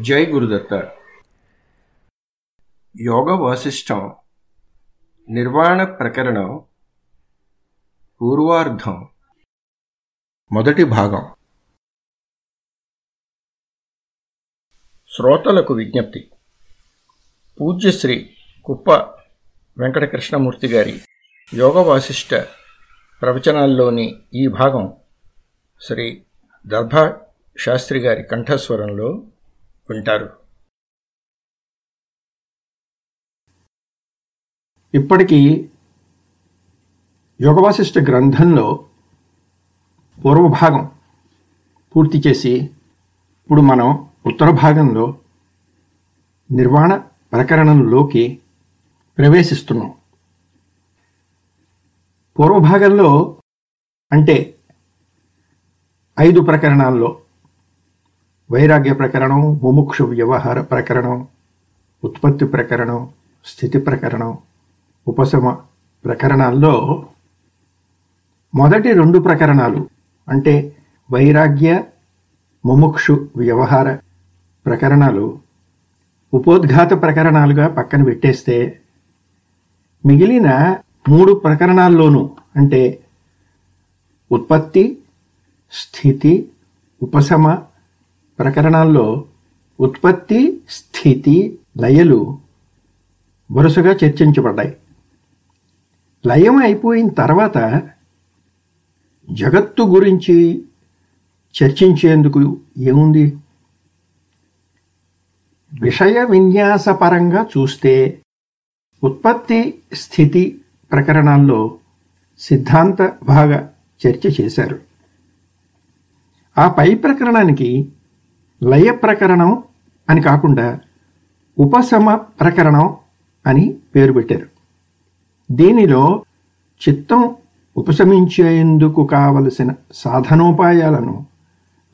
జై గురుదత్త యోగ వాసిష్టం నిర్వాణ ప్రకరణం పూర్వార్ధం. మొదటి భాగం. శ్రోతలకు విజ్ఞప్తి. పూజ్యశ్రీ కుప్ప వెంకటకృష్ణమూర్తి గారి యోగ వాసిష్ట ప్రవచనాల్లోని ఈ భాగం శ్రీ దర్భా శాస్త్రి గారి కంఠస్వరంలో ఉంటారు. ఇప్పటికీ యోగవాసిష్ట గ్రంథంలో పూర్వభాగం పూర్తి చేసి ఇప్పుడు మనం ఉత్తర భాగంలో నిర్వాణ ప్రకరణంలోకి ప్రవేశిస్తున్నాం. పూర్వభాగంలో అంటే ఐదు ప్రకరణాల్లో వైరాగ్య ప్రకరణం ముముక్షు వ్యవహార ప్రకరణం ఉత్పత్తి ప్రకరణం స్థితి ప్రకరణం ఉపశమ ప్రకరణాల్లో మొదటి రెండు ప్రకరణాలు అంటే వైరాగ్య ముముక్షు వ్యవహార ప్రకరణాలు ఉపోద్ఘాత ప్రకరణాలుగా పక్కన పెట్టేస్తే మిగిలిన మూడు ప్రకరణాల్లోనూ అంటే ఉత్పత్తి స్థితి ఉపశమ ప్రకరణాల్లో ఉత్పత్తి స్థితి లయలు వరుసగా చర్చించబడ్డాయి. లయం అయిపోయిన తర్వాత జగత్తు గురించి చర్చించేందుకు ఏముంది? విషయ విన్యాసపరంగా చూస్తే ఉత్పత్తి స్థితి ప్రకరణాల్లో సిద్ధాంత భాగ చర్చ చేశారు. ఆ పై ప్రకరణానికి లయ ప్రకరణం అని కాకుండా ఉపశమ ప్రకరణం అని పేరు పెట్టారు. దీనిలో చిత్తం ఉపశమించేందుకు కావలసిన సాధనోపాయాలను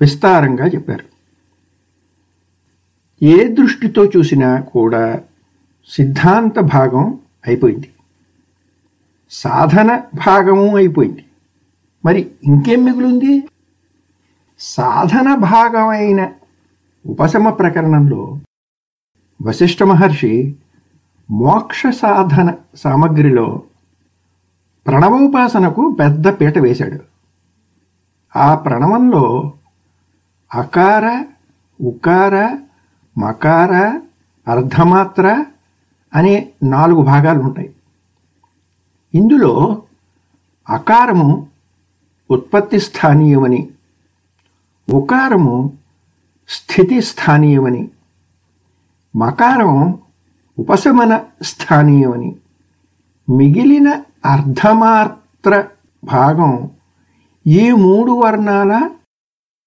విస్తారంగా చెప్పారు. ఏ దృష్టితో చూసినా కూడా సిద్ధాంత భాగం అయిపోయింది. సాధన భాగము అయిపోయింది. మరి ఇంకేం మిగులుంది? సాధన భాగమైన ఉపశమ ప్రకరణంలో వశిష్ఠ మహర్షి మోక్ష సాధన సామగ్రిలో ప్రణవోపాసనకు పెద్ద పీట వేశాడు. ఆ ప్రణవంలో అకార ఉకార మకార అర్ధమాత్ర అనే నాలుగు భాగాలు ఉంటాయి ఇందులో అకారము ఉత్పత్తి స్థానీయమని ఉకారము స్థితి స్థానీయమని మకారం ఉపశమన స్థానీయమని మిగిలిన అర్ధమాత్ర భాగం ఈ మూడు వర్ణాల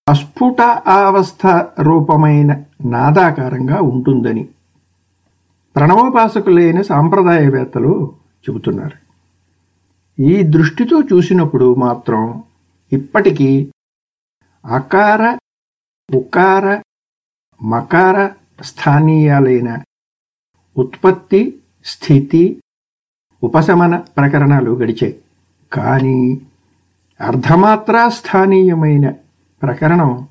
అస్ఫుట అవస్థ రూపమైన నాదాకారంగా ఉంటుందని ప్రణవోపాసకులైన సాంప్రదాయవేత్తలు చెబుతున్నారు. ఈ దృష్టితో చూసినప్పుడు మాత్రం ఇప్పటికీ అకార ఉకార మకార స్థానీయాలైన ఉత్పత్తి స్థితి ఉపశమన ప్రకరణాలు గడిచాయి కానీ అర్ధమాత్రా స్థానీయమైన ప్రకరణం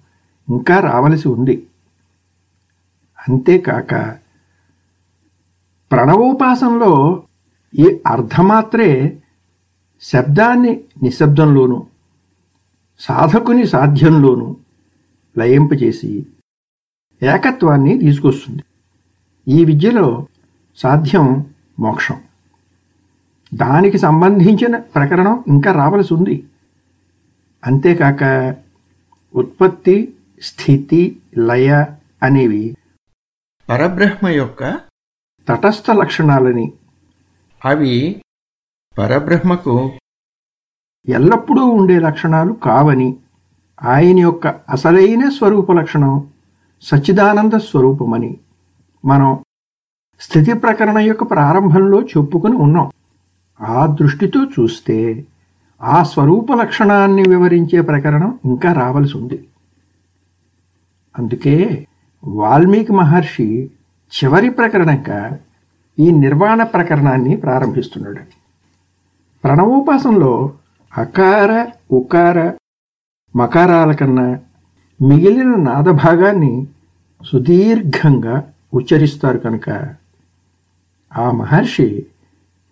ఇంకా రావలసి ఉంది. అంతేకాక ప్రణవోపాసంలో ఈ అర్ధమాత్రే శబ్దాన్ని నిశ్శబ్దంలోనూ సాధకుని సాధ్యంలోనూ లయింపచేసి ఏకత్వాన్ని తీసుకొస్తుంది. ఈ విద్యలో సాధ్యం మోక్షం. దానికి సంబంధించిన ప్రకరణం ఇంకా రావలసి ఉంది. అంతేకాక ఉత్పత్తి స్థితి లయ అనేవి పరబ్రహ్మ యొక్క తటస్థ లక్షణాలని అవి పరబ్రహ్మకు ఎల్లప్పుడూ ఉండే లక్షణాలు కావని ఆయన యొక్క అసలైన స్వరూప లక్షణం సచ్చిదానంద స్వరూపమని మనం స్థితి ప్రకరణ యొక్క ప్రారంభంలో చెప్పుకుని ఉన్నాం. ఆ దృష్టితో చూస్తే ఆ స్వరూప లక్షణాన్ని వివరించే ప్రకరణం ఇంకా రావలసి ఉంది. అందుకే వాల్మీకి మహర్షి చివరి ప్రకరణంగా ఈ నిర్వాణ ప్రకరణాన్ని ప్రారంభిస్తున్నాడు. ప్రణవోపాసనలో అకార ఉకార మకారాల కన్నా మిగిలిన నాదభాగాన్ని సుదీర్ఘంగా ఉచ్చరిస్తారు కనుక ఆ మహర్షి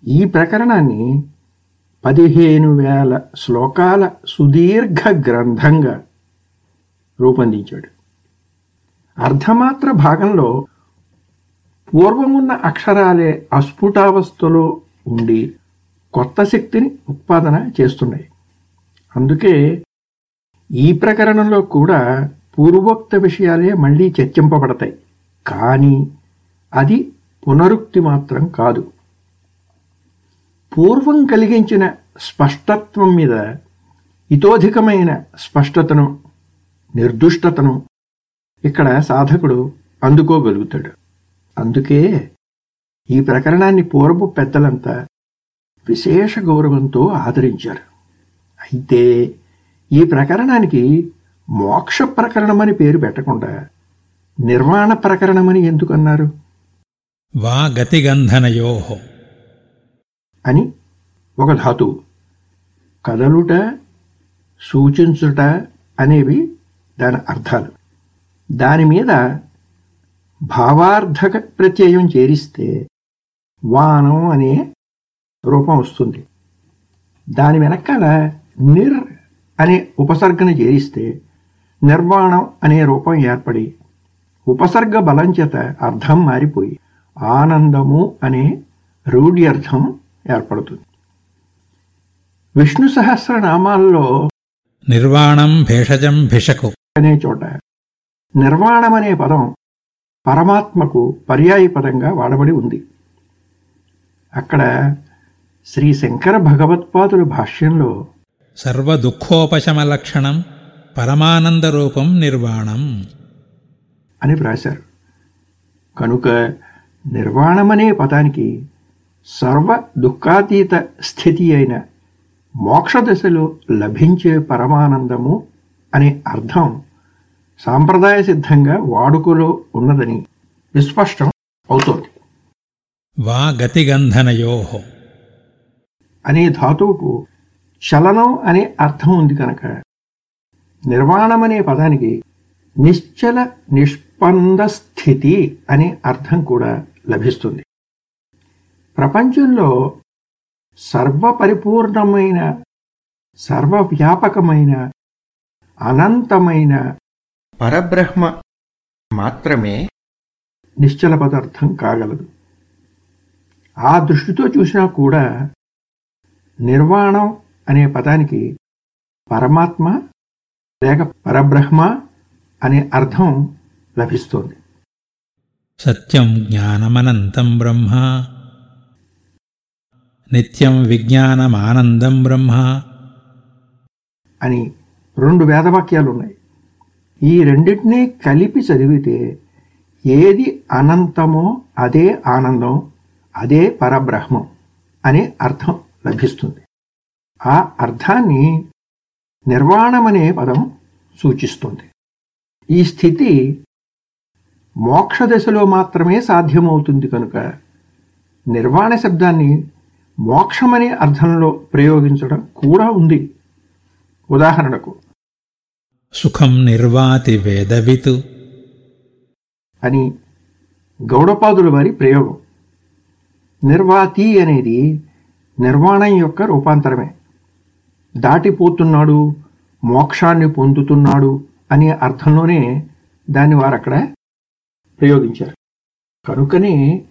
ఈ ప్రకరణాన్ని పదిహేను వేల శ్లోకాల సుదీర్ఘ గ్రంథంగా రూపొందించాడు. అర్ధమాత్ర భాగంలో పూర్వమున్న అక్షరాలే అస్ఫుటావస్థలో ఉండి కొత్త శక్తిని ఉత్పాదన చేస్తున్నాయి. అందుకే ఈ ప్రకరణంలో కూడా పూర్వోక్త విషయాలే మళ్ళీ చర్చింపబడతాయి. కానీ అది పునరుక్తి మాత్రం కాదు. పూర్వం కలిగించిన స్పష్టత్వం మీద ఇతోధికమైన స్పష్టతను నిర్దుష్టతను ఇక్కడ సాధకుడు అందుకోగలుగుతాడు. అందుకే ఈ ప్రకరణాన్ని పూర్వపు పెద్దలంతా విశేష గౌరవంతో ఆదరించారు. అయితే ఈ ప్రకరణానికి మోక్ష ప్రకరణమని పేరు పెట్టకుండా నిర్వాణ ప్రకరణమని ఎందుకన్నారు? వా గతిగంధనయో. అని ఒక ధాతువు కదలుట సూచించుట అనేవి దాని అర్థాలు. దాని మీద భావార్థక ప్రత్యయం చేరిస్తే వానం అనే రూపం వస్తుంది. దాని వెనకాల నిర్ అనే ఉపసర్గను చేరిస్తే నిర్వాణం అనే రూపం ఏర్పడి ఉపసర్గ బలం చేత అర్థం మారిపోయి ఆనందము అనే రూఢ్యర్థం ఏర్పడుతుంది. విష్ణు సహస్రనామాల్లో నిర్వాణం భేషజం భిషకు అనే చోట నిర్వాణం అనే పదం పరమాత్మకు పర్యాయ పదంగా వాడబడి ఉంది. అక్కడ శ్రీ శంకర భగవత్పాదుల భాష్యంలో సర్వదుఃఖోపశమలక్షణం పరమానందరూపం నిర్వాణం. అని వ్రాశారు. కనుక నిర్వాణమనే పదానికి సర్వ దుఃఖాతీత స్థితి అయిన మోక్ష దశలో లభించే పరమానందము అనే అర్థం సాంప్రదాయ సిద్ధంగా వాడుకలో ఉన్నదని విస్పష్టం అవుతోంది. వా గతిగంధనయో. అనే ధాతువుకు చలనం అనే అర్థం ఉంది కనుక నిర్వాణమనే పదానికి నిశ్చల నిష్పంద స్థితి అనే అర్థం కూడా లభిస్తుంది. ప్రపంచంలో సర్వపరిపూర్ణమైన సర్వవ్యాపకమైన అనంతమైన పరబ్రహ్మ మాత్రమే నిశ్చల పదార్థం కాగలదు. ఆ దృష్టితో చూసినా కూడా నిర్వాణం అనే పదానికి పరమాత్మ లేక పరబ్రహ్మ అనే అర్థం లభిస్తోంది. సత్యం జ్ఞానమనంతం బ్రహ్మ నిత్యం విజ్ఞానమానందం బ్రహ్మ అని రెండు వేదవాక్యాలు ఉన్నాయి ఈ రెండింటినీ కలిపి చదివితే ఏది అనంతమో అదే ఆనందం అదే పరబ్రహ్మం అనే అర్థం లభిస్తుంది. ఆ అర్థాన్ని నిర్వాణమనే పదం సూచిస్తుంది. ఈ స్థితి మోక్ష దశలో మాత్రమే సాధ్యమవుతుంది కనుక నిర్వాణ శబ్దాన్ని మోక్షమనే అర్థంలో ప్రయోగించడం కూడా ఉంది. ఉదాహరణకు సుఖం నిర్వాతి వేదవిత్ అని గౌడపాదుల వారి ప్రయోగం. నిర్వాతి అనేది నిర్వాణం యొక్క రూపాంతరమే. దాటిపోతున్నాడు మోక్షాన్ని పొందుతున్నాడు అనే అర్థంలోనే దాన్ని వారు అక్కడ ప్రయోగించారు. కనుకనే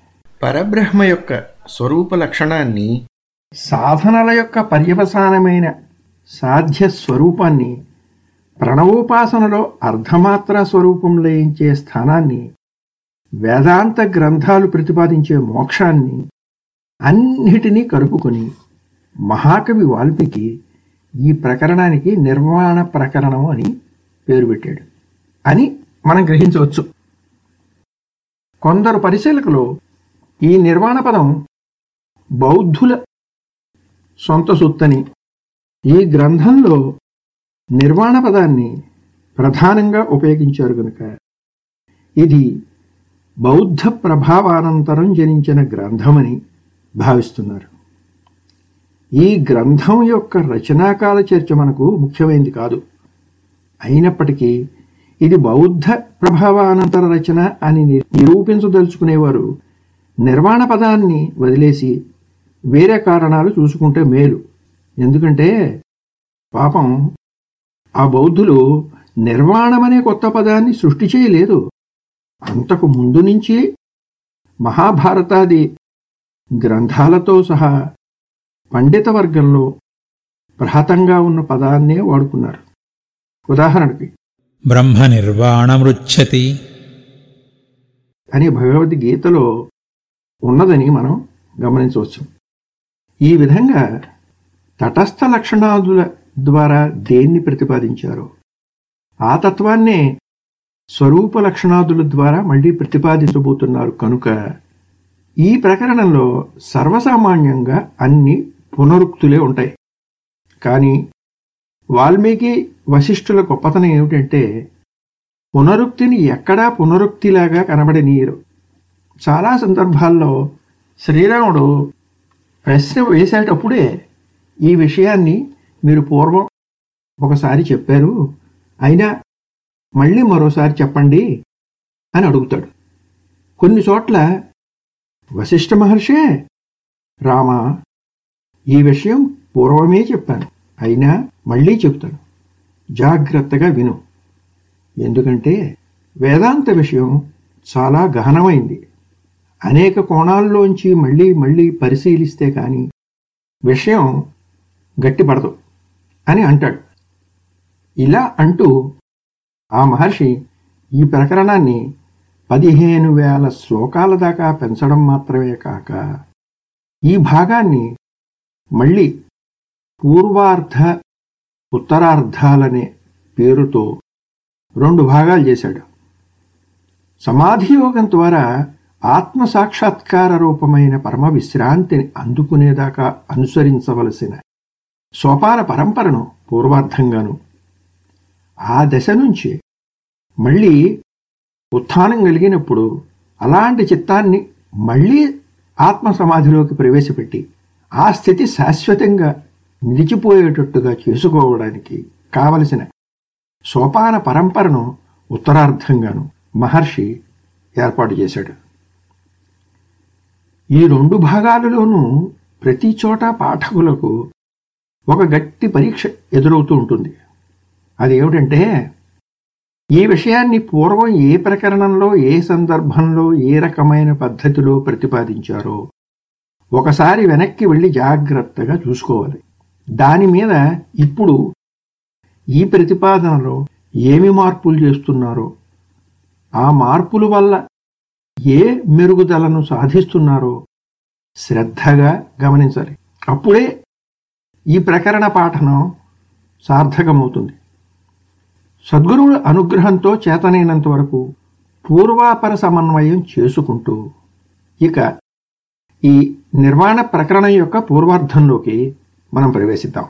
పరబ్రహ్మ యొక్క స్వరూప లక్షణాన్ని సాధనల యొక్క పర్యవసానమైన సాధ్య స్వరూపాన్ని ప్రణవోపాసనలో అర్ధమాత్ర స్వరూపం లయించే స్థానాన్ని వేదాంత గ్రంథాలు ప్రతిపాదించే మోక్షాన్ని అన్నిటినీ కలుపుకొని మహాకవి వాల్మీకి ఈ ప్రకరణానికి నిర్వాణ ప్రకరణం అని పేరు పెట్టాడు. అని మనం గ్రహించవచ్చు. కొందరు పరిశీలకులు ఈ నిర్వాణ పదం బౌద్ధుల సొంత సొత్తని ఈ గ్రంథంలో నిర్వాణ పదాన్ని ప్రధానంగా ఉపయోగించారు గనుక ఇది బౌద్ధ ప్రభావానంతరం జనించిన గ్రంథమని భావిస్తున్నారు. ఈ గ్రంథం యొక్క రచనాకాల చర్చ మనకు ముఖ్యమైనది కాదు. అయినప్పటికీ ఇది బౌద్ధ ప్రభావానంతర రచన అని నిరూపించదలుచుకునేవారు నిర్వాణ పదాన్ని వదిలేసి వేరే కారణాలు చూసుకుంటే మేలు. ఎందుకంటే పాపం ఆ బౌద్ధులు నిర్వాణమనే కొత్త పదాన్ని సృష్టి చేయలేదు. అంతకు ముందు నుంచి మహాభారతాది గ్రంథాలతో సహా పండిత వర్గంలో ప్రహతంగా ఉన్న పదాన్నే వాడుకున్నారు. ఉదాహరణకి బ్రహ్మ నిర్వాణమృచ్చతి అని భగవద్గీతలో ఉన్నదని మనం గమనించవచ్చు. ఈ విధంగా తటస్థ లక్షణాదుల ద్వారా దేన్ని ప్రతిపాదించారో ఆ తత్వాన్నే స్వరూప లక్షణాదుల ద్వారా మళ్ళీ ప్రతిపాదించబోతున్నారు. కనుక ఈ ప్రకరణంలో సర్వసామాన్యంగా అన్ని పునరుక్తులే ఉంటాయి. కానీ వాల్మీకి వశిష్ఠుల గొప్పతనం ఏమిటంటే పునరుక్తిని ఎక్కడా పునరుక్తిలాగా కనబడనీయరు. చాలా సందర్భాల్లో శ్రీరాముడు ప్రశ్న వేసేటప్పుడే ఈ విషయాన్ని మీరు పూర్వం ఒకసారి చెప్పారు. అయినా మళ్ళీ మరోసారి చెప్పండి అని అడుగుతాడు. కొన్ని చోట్ల వశిష్ఠ మహర్షే రామ ఈ విషయం పూర్వమే చెప్పాను. అయినా మళ్ళీ చెప్తాను. జాగ్రత్తగా విను. ఎందుకంటే వేదాంత విషయం చాలా గహనమైంది. అనేక కోణాల్లోంచి మళ్ళీ మళ్ళీ పరిశీలిస్తే కానీ విషయం గట్టిపడదు అని అంటాడు. ఇలా అంటూ ఆ మహర్షి ఈ ప్రకరణాన్ని పదిహేను వేల శ్లోకాల దాకా పెంచడం మాత్రమే కాక ఈ భాగాన్ని మళ్ళీ పూర్వార్ధ ఉత్తరార్ధాలనే పేరుతో రెండు భాగాలు చేశాడు. సమాధి యోగం ద్వారా ఆత్మ సాక్షాత్కార రూపమైన పరమ విశ్రాంతిని అందుకునేదాకా అనుసరించవలసిన సోపాన పరంపరను పూర్వార్థంగాను ఆ దశ నుంచి మళ్ళీ ఉత్థానం కలిగినప్పుడు అలాంటి చిత్తాన్ని మళ్ళీ ఆత్మ సమాధిలోకి ప్రవేశపెట్టి ఆ స్థితి శాశ్వతంగా నిలిచిపోయేటట్టుగా చేసుకోవడానికి కావలసిన సోపాన పరంపరను ఉత్తరార్థంగాను మహర్షి ఏర్పాటు చేశాడు. ఈ రెండు భాగాలలోనూ ప్రతి చోట పాఠకులకు ఒక గట్టి పరీక్ష ఎదురవుతూ ఉంటుంది. అదేమిటంటే ఈ విషయాన్ని పూర్వం ఏ ప్రకరణంలో ఏ సందర్భంలో ఏ రకమైన పద్ధతిలో ప్రతిపాదించారో ఒకసారి వెనక్కి వెళ్ళి జాగ్రత్తగా చూసుకోవాలి. దాని మీద ఇప్పుడు ఈ ప్రతిపాదనలో ఏమి మార్పులు చేస్తున్నారో ఆ మార్పుల వల్ల ఏ మెరుగుదలను సాధిస్తున్నారో శ్రద్ధగా గమనించాలి. అప్పుడే ఈ ప్రకరణ పాఠనం సార్థకమవుతుంది. సద్గురువుల అనుగ్రహంతో చేతనైనంత వరకు పూర్వాపర సమన్వయం చేసుకుంటూ ఇక ఈ నిర్వాణ ప్రకరణం యొక్క పూర్వార్థంలోకి మనం ప్రవేశిద్దాం.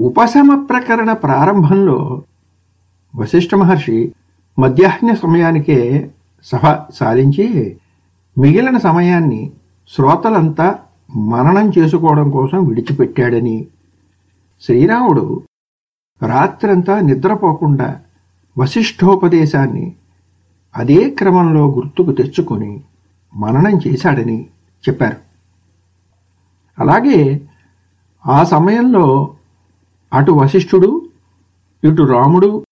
ఉపశమ ప్రకరణ ప్రారంభంలో వశిష్ఠ మహర్షి మధ్యాహ్న సమయానికే సభ సాధించి మిగిలిన సమయాన్ని శ్రోతలంతా మననం చేసుకోవడం కోసం విడిచిపెట్టాడని శ్రీరాముడు రాత్రంతా నిద్రపోకుండా వశిష్ఠోపదేశాన్ని అదే క్రమంలో గుర్తుకు తెచ్చుకొని మననం చేశాడని చెప్పారు. అలాగే ఆ సమయంలో అటు వశిష్ఠుడు ఇటు రాముడు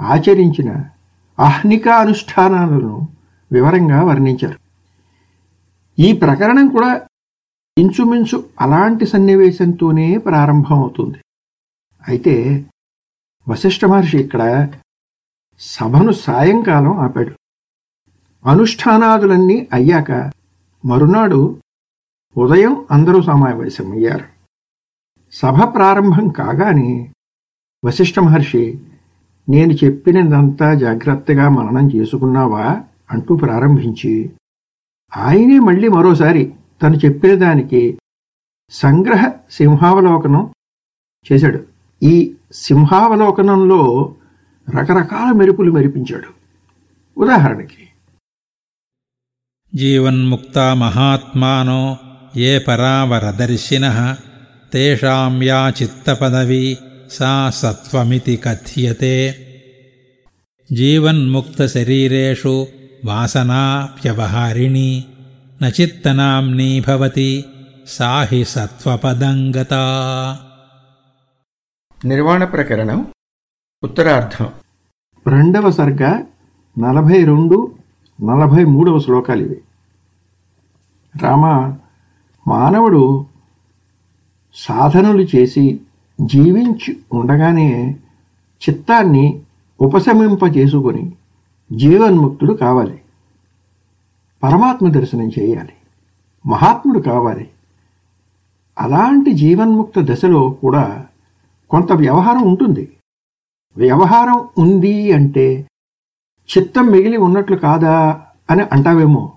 ఆచరించిన ఆహ్నిక అనుష్ఠానాలను వివరంగా వర్ణించారు. ఈ ప్రకరణం కూడా ఇంచుమించు అలాంటి సన్నివేశంతోనే ప్రారంభమవుతుంది. అయితే వశిష్ఠ మహర్షి ఇక్కడ సభను సాయంకాలం ఆపాడు. అనుష్ఠానాదులన్నీ అయ్యాక మరునాడు ఉదయం అందరూ సమావేశమయ్యారు. సభ ప్రారంభం కాగానే వశిష్ఠ మహర్షి నేను చెప్పినదంతా జాగ్రత్తగా మననం చేసుకున్నావా? అంటూ ప్రారంభించి ఆయనే మళ్ళీ మరోసారి తను చెప్పిన దానికి సంగ్రహ సింహావలోకనం చేశాడు. ఈ సింహావలోకనంలో రకరకాల మెరుపులు మెరిపించాడు. ఉదాహరణకి జీవన్ముక్తా మహాత్మానో ఏ పరావరదర్శిన తేషాం యా చిత్తపదవి सा सत्त्वमिति कथ्यते जीवन्मुक्तशरीरेषु वासना व्यवहारिणी न चित्तनाम्नी भवति सा हि सत्त्वपदं गता నిర్వాణ ప్రకరణం ఉత్తరార్థం రెండవ సర్గ నలభై రెండు నలభై మూడవ శ్లోకాలు ఇవి. రామ మానవుడు సాధనలు చేసి జీవించి ఉండగానే చిత్తాన్ని ఉపశమింపజేసుకొని జీవన్ముక్తుడు కావాలి. పరమాత్మ దర్శనం చేయాలి. మహాత్ముడు కావాలి. అలాంటి జీవన్ముక్త దశలో కూడా కొంత వ్యవహారం ఉంటుంది. వ్యవహారం ఉంది అంటే చిత్తం మిగిలి ఉన్నట్లు కాదా అని అంటావేమో.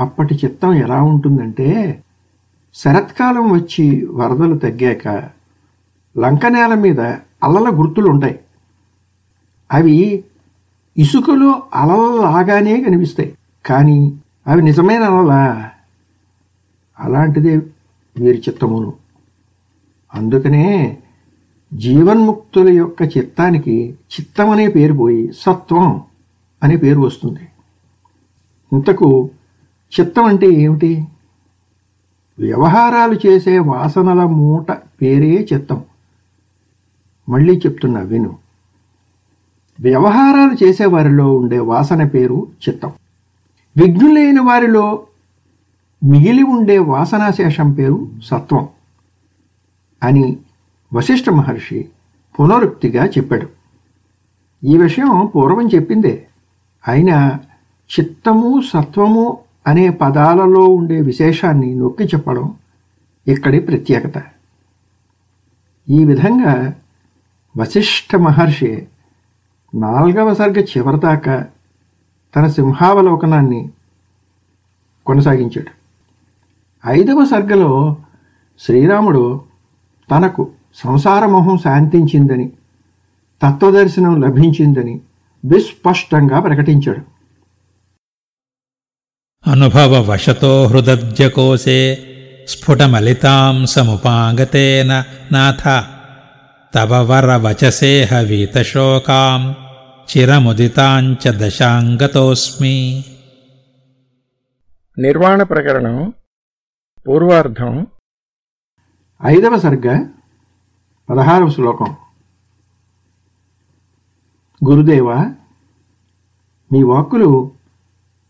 అప్పటి చిత్తం ఎలా ఉంటుందంటే శరత్కాలం వచ్చి వరదలు తగ్గాక లంక నేల మీద అలల గుర్తులు ఉంటాయి. అవి ఇసుకలో అలలాగానే కనిపిస్తాయి. కానీ అవి నిజమైన అలలా? అలాంటిదే వీరి చిత్తమును. అందుకనే జీవన్ముక్తుల యొక్క చిత్తానికి చిత్తం అనే పేరు పోయి సత్వం అనే పేరు వస్తుంది. ఇంతకు చిత్తం అంటే ఏమిటి? వ్యవహారాలు చేసే వాసనల మూట పేరే చిత్తం. మళ్ళీ చెప్తున్నా విను. వ్యవహారాలు చేసేవారిలో ఉండే వాసన పేరు చిత్తం. విఘ్నులైన వారిలో మిగిలి ఉండే వాసనాశేషం పేరు సత్వం. అని వశిష్ఠ మహర్షి పునరుక్తిగా చెప్పాడు. ఈ విషయం పూర్వం చెప్పిందే. అయినా చిత్తము సత్వము అనే పదాలలో ఉండే విశేషాన్ని నొక్కి చెప్పడం ఇక్కడి ప్రత్యేకత. ఈ విధంగా వశిష్ఠ మహర్షి నాలుగవ సర్గ చివరిదాకా తన సింహావలోకనాన్ని కొనసాగించాడు. ఐదవ సర్గలో శ్రీరాముడు తనకు సంసారమోహం శాంతించిందని తత్వదర్శనం లభించిందని విస్పష్టంగా ప్రకటించాడు. అనుభవ వశతో స్ఫుటమలితాం సముపాంగతేన నాథ. తవ వరవచసే హవీతశోకాం చిరముదితాంచ దశాంగతోస్మి. నిర్వాణ ప్రకరణం పూర్వార్ధం. ఐదవ సర్గ పదహారవ శ్లోకం. గురుదేవ మీ వాక్కులు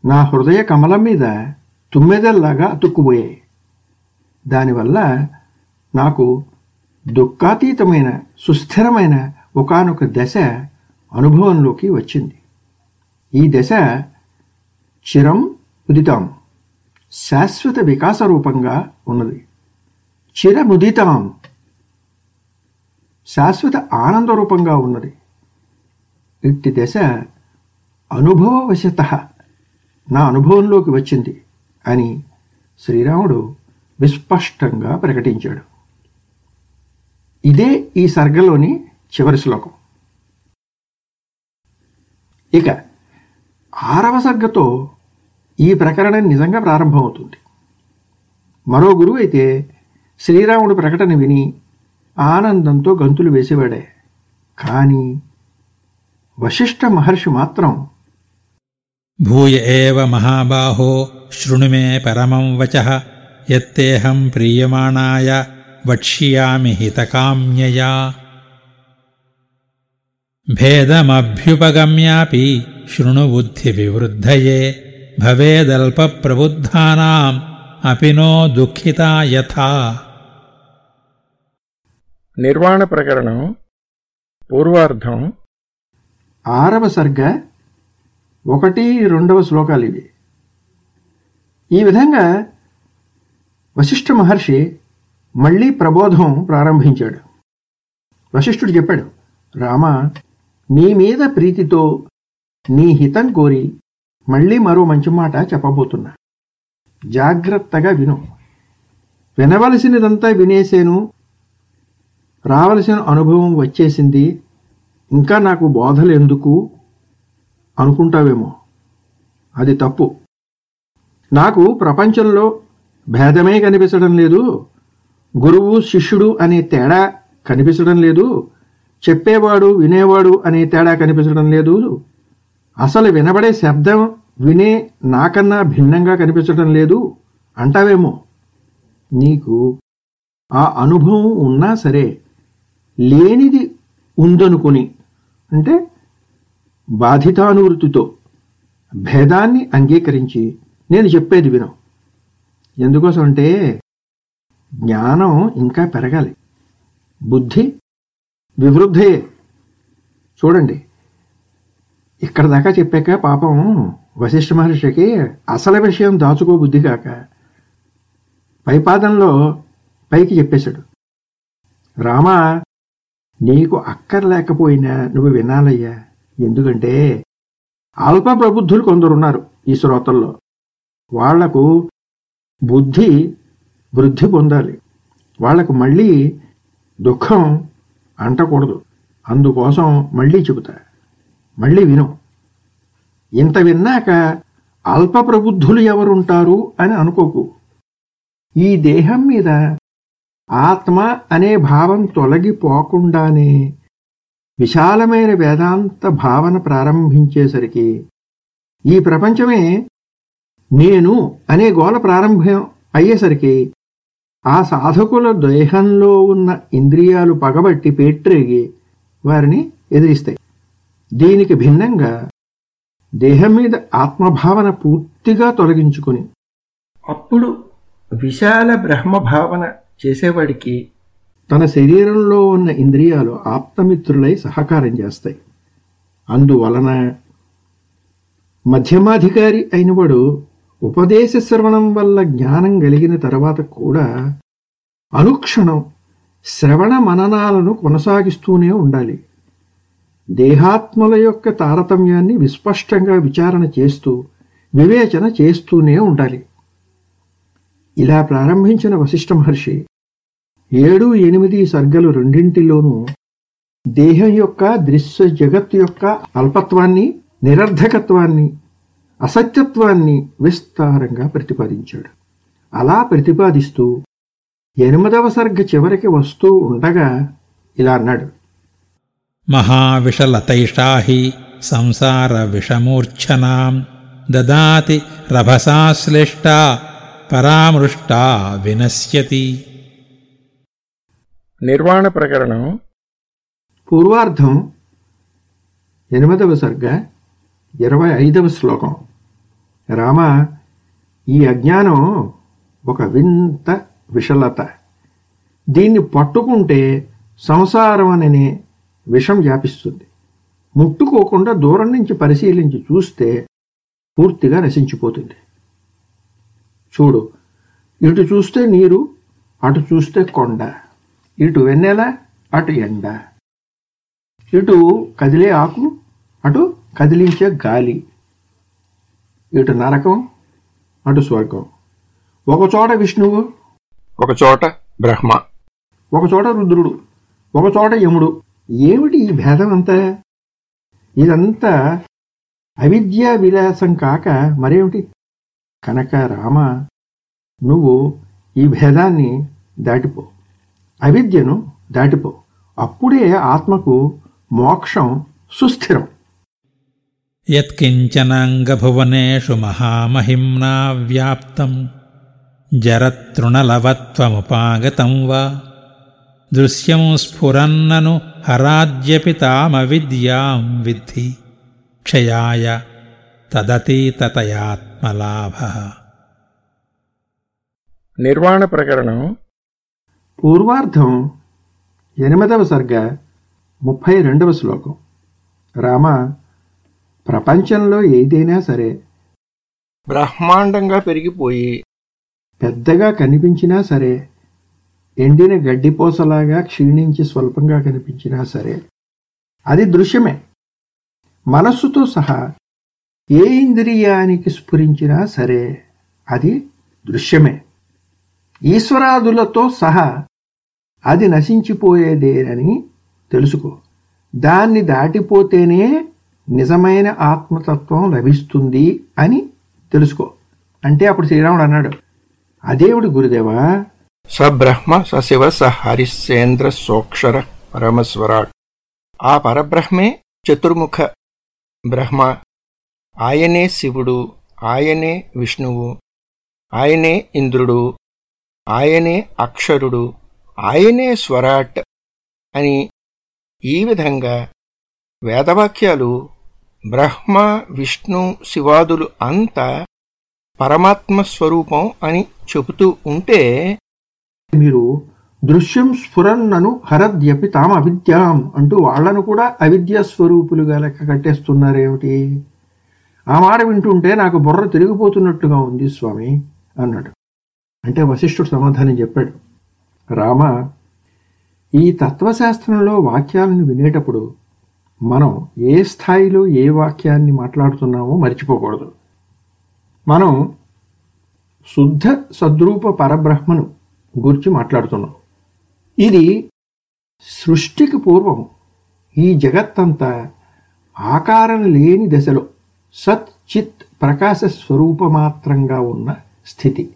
నా హృదయ కమలం మీద తుమ్మెదల్లాగా అతుక్కుపోయాయి. దానివల్ల నాకు దుఃఖాతీతమైన సుస్థిరమైన ఒకానొక దశ అనుభవంలోకి వచ్చింది. ఈ దశ చిరం ఉదితాం శాశ్వత వికాస రూపంగా ఉన్నది. చిరముదితాం శాశ్వత ఆనంద రూపంగా ఉన్నది. ఇట్టి దశ అనుభవవశత నా అనుభవంలోకి వచ్చింది అని శ్రీరాముడు విస్పష్టంగా ప్రకటించాడు. ఇదే ఈ సర్గలోని చివరి శ్లోకం. ఇక ఆరవ సర్గతో ఈ ప్రకరణం నిజంగా ప్రారంభమవుతుంది. మరో గురువు అయితే శ్రీరాముడు ప్రకటన విని ఆనందంతో గంతులు आनन्दम् तु गन्तुलुवेसिबडे कानि वसिष्ठमहर्षिमात्रम् भूय एव महाबाहो शृणु मे परमं ప్రీయమాణాయ వక్ష్యామి హితకామ్యయా. భేదమభ్యుపగమ్యాపి శృణు బుద్ధి వివృద్ధయే భవేదల్ప अपि అపినో दुःखिता యథా. నిర్వాణ ప్రకరణం పూర్వార్ధం. ఆరవ సర్గ ఒకటి రెండవ శ్లోకాలు ఇవి. ఈ విధంగా వశిష్ఠ మహర్షి మళ్ళీ ప్రబోధం ప్రారంభించాడు. వశిష్ఠుడు చెప్పాడు రామ నీ మీద ప్రీతితో నీ హితం కోరి మళ్ళీ మరో మంచి మాట చెప్పబోతున్నా. జాగ్రత్తగా విను. వినవలసినదంతా వినేసేను. రావలసిన అనుభవం వచ్చేసింది. ఇంకా నాకు బోధలు ఎందుకు? అనుకుంటావేమో. అది తప్పు. నాకు ప్రపంచంలో భేదమే కనిపించడం లేదు. గురువు శిష్యుడు అనే తేడా కనిపించడం లేదు. చెప్పేవాడు వినేవాడు అనే తేడా కనిపించడం లేదు. అసలు వినబడే శబ్దం వినే నాకన్నా భిన్నంగా కనిపించడం లేదు. అంటావేమో. నీకు ఆ అనుభవం ఉన్నా సరే లేనిది ఉందనుకుని అంటే బాధితానువృత్తితో భేదాన్ని అంగీకరించి నేను చెప్పేది విను. ఎందుకోసం అంటే జ్ఞానం ఇంకా పెరగాలి. బుద్ధి వివృద్ధయే. చూడండి ఇక్కడ దాకా చెప్పాక పాపం వశిష్ఠ మహర్షికి అసలు విషయం దాచుకో బుద్ధి కాక పైపాదంలో పైకి చెప్పేశాడు. రామ నీకు అక్కర్లేకపోయినా నువ్వు వినాలయ్యా. ఎందుకంటే అల్ప ప్రబుద్ధులు కొందరున్నారు ఈ శ్రోతల్లో. వాళ్ళకు బుద్ధి వృద్ధి పొందాలి. వాళ్ళకు మళ్ళీ దుఃఖం అంటకూడదు. అందుకోసం మళ్ళీ చెబుతా. మళ్ళీ విను. ఇంత విన్నాక అల్ప ప్రబుద్ధులు ఎవరుంటారు అని అనుకోకు. ఈ దేహం మీద ఆత్మ అనే భావం తొలగిపోకుండానే విశాలమైన వేదాంత భావన ప్రారంభించేసరికి ఈ ప్రపంచమే నేను అనే గోల ప్రారంభం అయ్యేసరికి ఆ సాధకుల దేహంలో ఉన్న ఇంద్రియాలు పగబట్టి పేట్రేగి వారిని ఎదిరిస్తాయి. దీనికి భిన్నంగా దేహం మీద ఆత్మభావన పూర్తిగా తొలగించుకుని అప్పుడు విశాల బ్రహ్మభావన చేసేవాడికి తన శరీరంలో ఉన్న ఇంద్రియాలు ఆప్తమిత్రులై సహకారం చేస్తాయి. అందువలన మధ్యమాధికారి అయినవాడు ఉపదేశ శ్రవణం వల్ల జ్ఞానం కలిగిన తర్వాత కూడా అనుక్షణం శ్రవణ మననాలను కొనసాగిస్తూనే ఉండాలి. దేహాత్మల యొక్క తారతమ్యాన్ని విస్పష్టంగా విచారణ చేస్తూ వివేచన చేస్తూనే ఉండాలి. ఇలా ప్రారంభించిన వశిష్ట మహర్షి ఏడు ఎనిమిది సర్గలు రెండింటిలోనూ దేహం యొక్క దృశ్య జగత్తు యొక్క అల్పత్వాన్ని నిరర్ధకత్వాన్ని అసత్యత్వాన్ని విస్తారంగా ప్రతిపాదించాడు. అలా ప్రతిపాదిస్తూ ఎనిమిదవ సర్గ చివరికి వస్తూ ఉండగా ఇలా అన్నాడు. మహావిషలతైషాహి సంసార విషమూర్ఛనాం. దదాతి రభసాశ్లిష్టా పరామృష్టా వినశ్యతి. నిర్వాణ ప్రకరణం. పూర్వార్ధం ఎనిమిదవ సర్గ ఇరవై ఐదవ శ్లోకం. రామ ఈ అజ్ఞానం ఒక వింత విషలత. దీన్ని పట్టుకుంటే సంసారం అనే విషం వ్యాపిస్తుంది. ముట్టుకోకుండా దూరం నుంచి పరిశీలించి చూస్తే పూర్తిగా నశించిపోతుంది. చూడు. ఇటు చూస్తే నీరు అటు చూస్తే కొండ. ఇటు వెన్నెల అటు ఎండ. ఇటు కదిలే ఆకు అటు కదిలించే గాలి. ఇటు నరకం అటు స్వర్గం. ఒకచోట విష్ణువు ఒకచోట బ్రహ్మ. ఒకచోట రుద్రుడు ఒకచోట యముడు. ఏమిటి ఈ భేదం అంతా ఇదంతా అవిద్యా విలాసం కాక మరేమిటి? కనుక రామ నువ్వు ఈ భేదాన్ని దాటిపో. అవిద్యను దాటిపో. అప్పుడే ఆత్మకు మోక్షం సుస్థిరం. యత్కించనాంగభువనేషు మహామహిమ్నా వ్యాప్తం. జరతృణలవత్వముపాగతం వా. దృశ్యం స్ఫురన్నను హరాద్యపి తామవిద్యాం విద్ధి. క్షయాయ తదతీతతయాత్మలాభ నిర్వాణ ప్రకరణం. పూర్వార్ధం ఎనిమిదవ సర్గ ముప్పై రెండవ శ్లోకం. రామ ప్రపంచంలో ఏదైనా సరే బ్రహ్మాండంగా పెరిగిపోయి పెద్దగా కనిపించినా సరే ఎండిన గడ్డిపోసలాగా క్షీణించి స్వల్పంగా కనిపించినా సరే అది దృశ్యమే. మనస్సుతో సహా ఏ ఇంద్రియానికి స్ఫురించినా సరే అది దృశ్యమే. ఈశ్వరాదులతో సహా అది నశించిపోయేదేనని తెలుసుకో. దాన్ని దాటిపోతేనే నిజమైన ఆత్మతత్వం లభిస్తుంది అని తెలుసుకో. అంటే అప్పుడు శ్రీరాముడు అన్నాడు అదేవిడి గురుదేవా సబ్రహ్మ సశివ స స హరిశ్చేంద్ర సోక్షర పరమస్వరాట్. ఆ పరబ్రహ్మే చతుర్ముఖ బ్రహ్మ ఆయనే శివుడు ఆయనే విష్ణువు ఆయనే ఇంద్రుడు ఆయనే అక్షరుడు ఆయనే స్వరాట్ అని ఈ విధంగా వేదవాక్యాలు బ్రహ్మ విష్ణు శివాదులు అంతా పరమాత్మ స్వరూపం అని చెబుతూ ఉంటే మీరు దృశ్యం స్ఫురన్నను హరద్యపి తామ అవిద్యాం అంటూ వాళ్ళను కూడా అవిద్యా స్వరూపులుగా లెక్క కట్టేస్తున్నారేమిటి? ఆ మాట వింటుంటే నాకు బుర్ర తిరిగిపోతున్నట్టుగా ఉంది స్వామి అన్నాడు. అంటే వశిష్ఠుడు సమాధానం చెప్పాడు. రామ ఈ తత్వశాస్త్రంలో వాక్యాలను వినేటప్పుడు మనం ఏ స్థాయిలో ఏ వాక్యాన్ని మాట్లాడుతున్నామో మర్చిపోకూడదు. మనం శుద్ధ సద్రూప పరబ్రహ్మను గురించి మాట్లాడుతున్నాం. ఇది సృష్టికి పూర్వం ఈ జగత్తంతా ఆకారం లేని దశలో సత్ చిత్ ప్రకాశ స్వరూపమాత్రంగా ఉన్న స్థితి.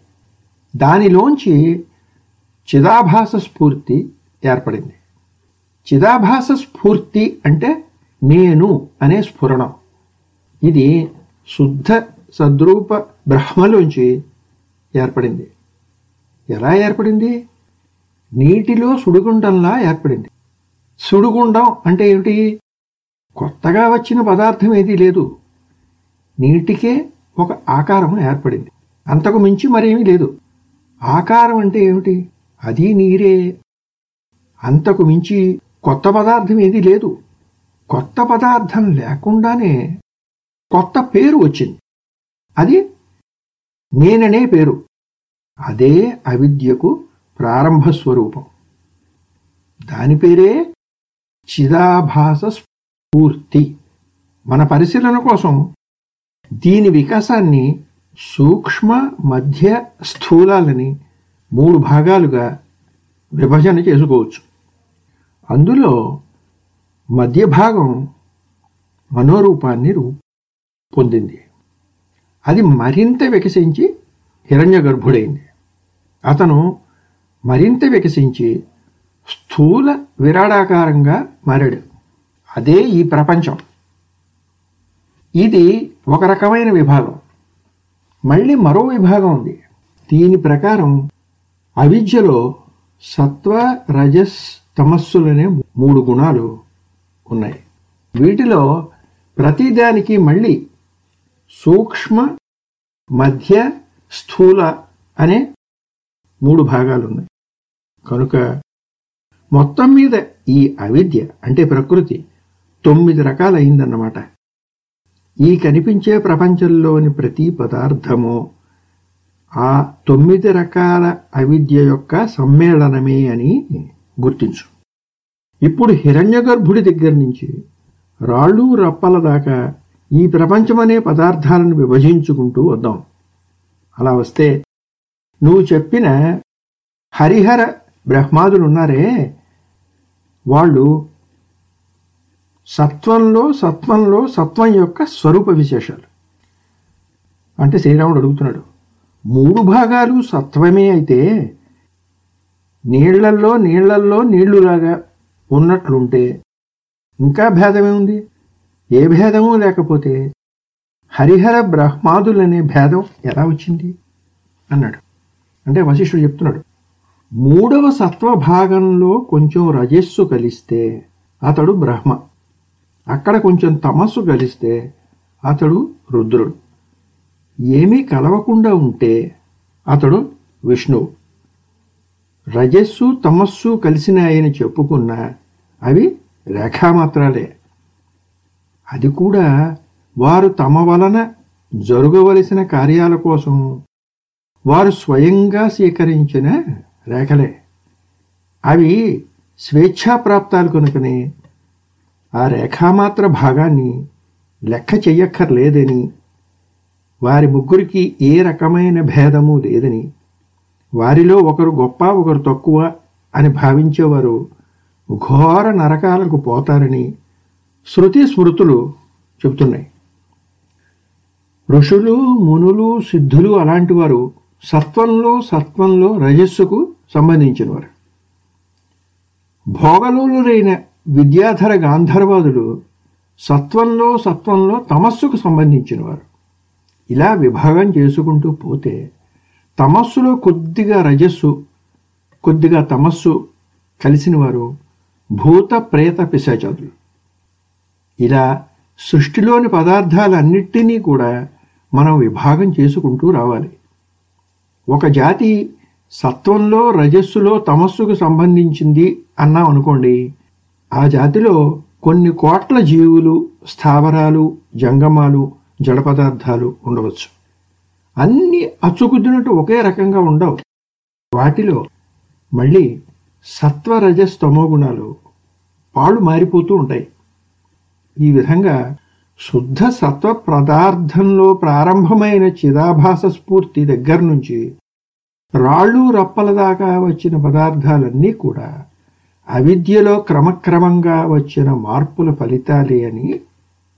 దానిలోంచి చిదాభాస స్ఫూర్తి ఏర్పడింది. చిదాభాస స్ఫూర్తి అంటే నేను అనే స్ఫురణం. ఇది శుద్ధ సద్రూప బ్రహ్మలోంచి ఏర్పడింది. ఎలా ఏర్పడింది? నీటిలో సుడిగుండంలా ఏర్పడింది. సుడిగుండం అంటే ఏమిటి? కొత్తగా వచ్చిన పదార్థం ఏదీ లేదు. నీటికే ఒక ఆకారం ఏర్పడింది. అంతకు మించి మరేమీ లేదు. ఆకారం అంటే ఏమిటి? అది నీరే. అంతకు మించి కొత్త పదార్థం ఏది లేదు. కొత్త పదార్థం లేకుండానే కొత్త పేరు వచ్చింది. అది నేననే పేరు. అదే అవిద్యకు ప్రారంభ స్వరూపం. దాని పేరే చిదాభాస స్ఫూర్తి. మన పరిశీలన కోసం దీని వికాసాన్ని సూక్ష్మ మధ్య స్థూలాలని మూడు భాగాలుగా విభజన చేసుకోవచ్చు. అందులో మధ్య భాగం మనోరూపాన్ని రూ పొందింది. అది మరింత వికసించి హిరణ్య గర్భుడైంది అతను మరింత వికసించి స్థూల విరాడాకారంగా మారాడు. అదే ఈ ప్రపంచం. ఇది ఒక రకమైన విభాగం. మళ్ళీ మరో విభాగం ఉంది. దీని ప్రకారం అవిద్యలో సత్వ రజస్ తమస్సులనే మూడు గుణాలు ఉన్నాయి. వీటిలో ప్రతిదానికి మళ్ళీ సూక్ష్మ మధ్య స్థూల అనే మూడు భాగాలు ఉన్నాయి. కనుక మొత్తం మీద ఈ అవిద్య అంటే ప్రకృతి తొమ్మిది రకాలైందన్నమాట. ఈ కనిపించే ప్రపంచంలోని ప్రతి పదార్థము ఆ తొమ్మిది రకాల అవిద్య యొక్క సమ్మేళనమే అని గుర్తించు. ఇప్పుడు హిరణ్యగర్భుడి దగ్గర నుంచి రాళ్ళు రప్పల దాకా ఈ ప్రపంచమనే పదార్థాలను విభజించుకుంటూ వద్దాం. అలా వస్తే నువ్వు చెప్పిన హరిహర బ్రహ్మాదులున్నారే వాళ్ళు సత్వంలో సత్వంలో సత్వం యొక్క స్వరూప విశేషాలు. అంటే శ్రీరాముడు అడుగుతున్నాడు మూడు భాగాలు సత్వమే అయితే నీళ్ళల్లో నీళ్ళల్లో నీళ్ళులాగా ఉన్నట్లుంటే ఇంకా భేదమే ఉంది? ఏ భేదమూ లేకపోతే హరిహర బ్రహ్మాదులనే భేదం ఎలా వచ్చింది? అన్నాడు. అంటే వశిష్ఠుడు చెప్తున్నాడు మూడవ సత్వ భాగంలో కొంచెం రజస్సు కలిస్తే అతడు బ్రహ్మ. అక్కడ కొంచెం తమస్సు కలిస్తే అతడు రుద్రుడు. ఏమీ కలవకుండా ఉంటే అతడు విష్ణువు. రజస్సు తమస్సు కలిసినాయని చెప్పుకున్న అవి రేఖామాత్రాలే. అది కూడా వారు తమ వలన జరగవలసిన కార్యాల కోసం. వారు స్వయంగా స్వీకరించిన రేఖలే. అవి స్వేచ్ఛాప్రాప్తాలు కనుకనే ఆ రేఖామాత్ర భాగాన్ని లెక్క చెయ్యక్కర్లేదని వారి ముగ్గురికి ఏ రకమైన భేదము లేదని వారిలో ఒకరు గొప్ప ఒకరు తక్కువ అని భావించేవారు ఘోర నరకాలకు పోతారని శృతి స్మృతులు చెబుతున్నాయి. ఋషులు మునులు సిద్ధులు అలాంటి వారు సత్వంలో సత్వంలో రజస్సుకు సంబంధించినవారు. భోగలోలురైన విద్యాధర గాంధర్వాదులు సత్వంలో సత్వంలో తమస్సుకు సంబంధించినవారు. ఇలా విభాగం చేసుకుంటూ పోతే తమస్సులో కొద్దిగా రజస్సు కొద్దిగా తమస్సు కలిసిన వారు భూత ప్రేత పిశాచాదులు. ఇలా సృష్టిలోని పదార్థాలన్నిటినీ కూడా మనం విభాగం చేసుకుంటూ రావాలి. ఒక జాతి సత్వంలో రజస్సులో తమస్సుకు సంబంధించింది అన్నాం అనుకోండి ఆ జాతిలో కొన్ని కోట్ల జీవులు స్థావరాలు జంగమాలు జడ పదార్థాలు ఉండవచ్చు. అన్ని అచ్చుకుద్దినట్టు ఒకే రకంగా ఉండవు. వాటిలో మళ్ళీ సత్వ గుణాలు పాళ్ళు మారిపోతూ ఉంటాయి. ఈ విధంగా శుద్ధ సత్వ పదార్థంలో ప్రారంభమైన చిదాభాస స్ఫూర్తి దగ్గర నుంచి రాళ్ళు రప్పల దాకా వచ్చిన పదార్థాలన్నీ కూడా అవిద్యలో క్రమక్రమంగా వచ్చిన మార్పుల ఫలితాలే అని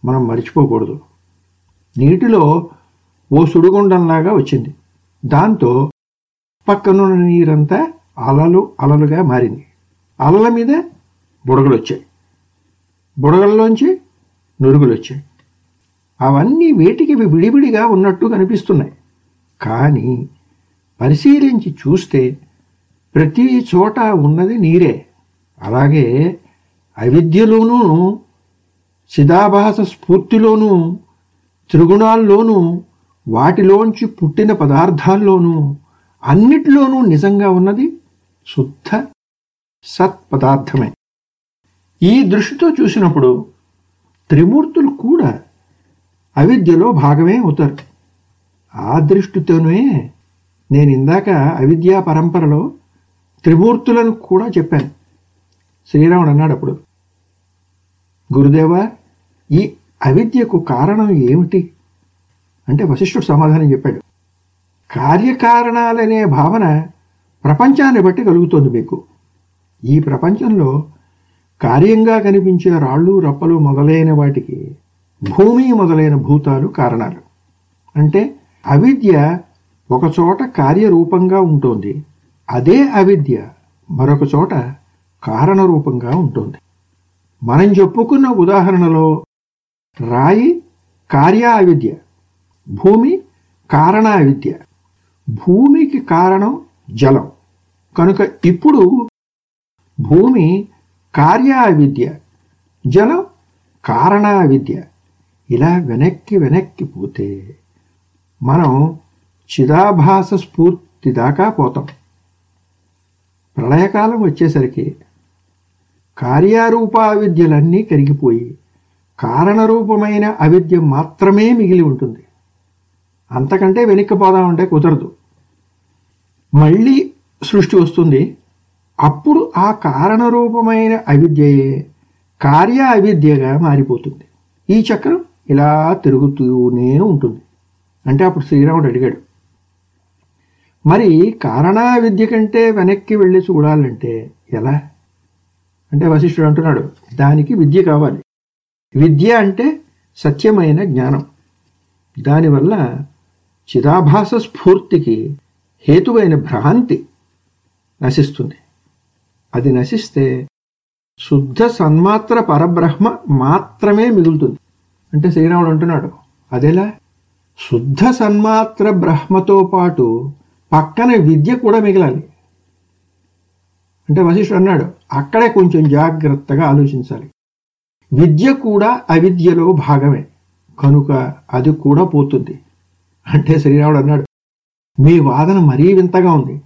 మనం మర్చిపోకూడదు. నీటిలో ఓ సుడిగుండంలాగా వచ్చింది. దాంతో పక్కనున్న నీరంతా అలలు అలలుగా మారింది. అలల మీద బుడగలు వచ్చాయి బుడగల్లోంచి నురుగులు వచ్చాయి అవన్నీ వేటికి విడివిడిగా ఉన్నట్టు కనిపిస్తున్నాయి. కానీ పరిశీలించి చూస్తే ప్రతి చోట ఉన్నది నీరే. అలాగే అవిద్యలోనూ చిదాభాస స్ఫూర్తిలోనూ త్రిగుణాల్లోనూ వాటిలోంచి పుట్టిన పదార్థాల్లోనూ అన్నిటిలోనూ నిజంగా ఉన్నది శుద్ధ సత్పదార్థమే. ఈ దృష్టితో చూసినప్పుడు త్రిమూర్తులు కూడా అవిద్యలో భాగమే అవుతారు. ఆ దృష్టితోనే నేను ఇందాక అవిద్యా పరంపరలో త్రిమూర్తులను కూడా చెప్పాను. శ్రీరాముడు అన్నాడు అప్పుడు గురుదేవా ఈ అవిద్యకు కారణం ఏమిటి? అంటే వశిష్ఠుడు సమాధానం చెప్పాడు కార్యకారణాలనే భావన ప్రపంచాన్ని బట్టి కలుగుతోంది మీకు. ఈ ప్రపంచంలో కార్యంగా కనిపించే రాళ్ళు రప్పలు మొదలైన వాటికి భూమి మొదలైన భూతాలు కారణాలు. అంటే అవిద్య ఒకచోట కార్యరూపంగా ఉంటుంది అదే అవిద్య మరొక చోట కారణరూపంగా ఉంటుంది. మనం చెప్పుకున్న ఉదాహరణలో రాయి కార్య అవిద్య భూమి కారణ అవిద్య భూమికి కారణం జలం. కనుక ఇప్పుడు భూమి కార్య అవిద్య జలం కారణ అవిద్య ఇలా వెనక్కి వెనక్కి పోతే మనం చిదాభాస స్ఫూర్తి దాకా పోతాం. ప్రళయకాలం వచ్చేసరికి కార్యారూప అవిద్యలన్నీ కరిగిపోయి కారణరూపమైన అవిద్య మాత్రమే మిగిలి ఉంటుంది. అంతకంటే వెనక్కి పోదామంటే కుదరదు. మళ్ళీ సృష్టి వస్తుంది. అప్పుడు ఆ కారణరూపమైన అవిద్యయే కార్య అవిద్యగా మారిపోతుంది. ఈ చక్రం ఇలా తిరుగుతూనే ఉంటుంది. అంటే అప్పుడు శ్రీరాముడు అడిగాడు మరి కారణా విద్య కంటే వెనక్కి వెళ్ళి చూడాలంటే ఎలా? అంటే వశిష్ఠుడు అంటున్నాడు దానికి విద్య కావాలి. విద్య అంటే సత్యమైన జ్ఞానం. దానివల్ల చిదాభాస స్ఫూర్తికి హేతువైన భ్రాంతి నశిస్తుంది. అది నశిస్తే శుద్ధ సన్మాత్ర పరబ్రహ్మ మాత్రమే మిగులుతుంది. అంటే శ్రీరాముడు అంటున్నాడు అదేలా? శుద్ధ సన్మాత్ర బ్రహ్మతో పాటు పక్కన విద్య కూడా మిగలాలి. అంటే వశిష్ఠుడు అన్నాడు అక్కడే కొంచెం జాగ్రత్తగా ఆలోచించాలి. విద్య కూడా అవిద్యలో భాగమే. కనుక అది కూడా పోతుంది. అంటే శ్రీరాముడు అన్నాడు మీ వాదన మరీ వింతగా ఉంది.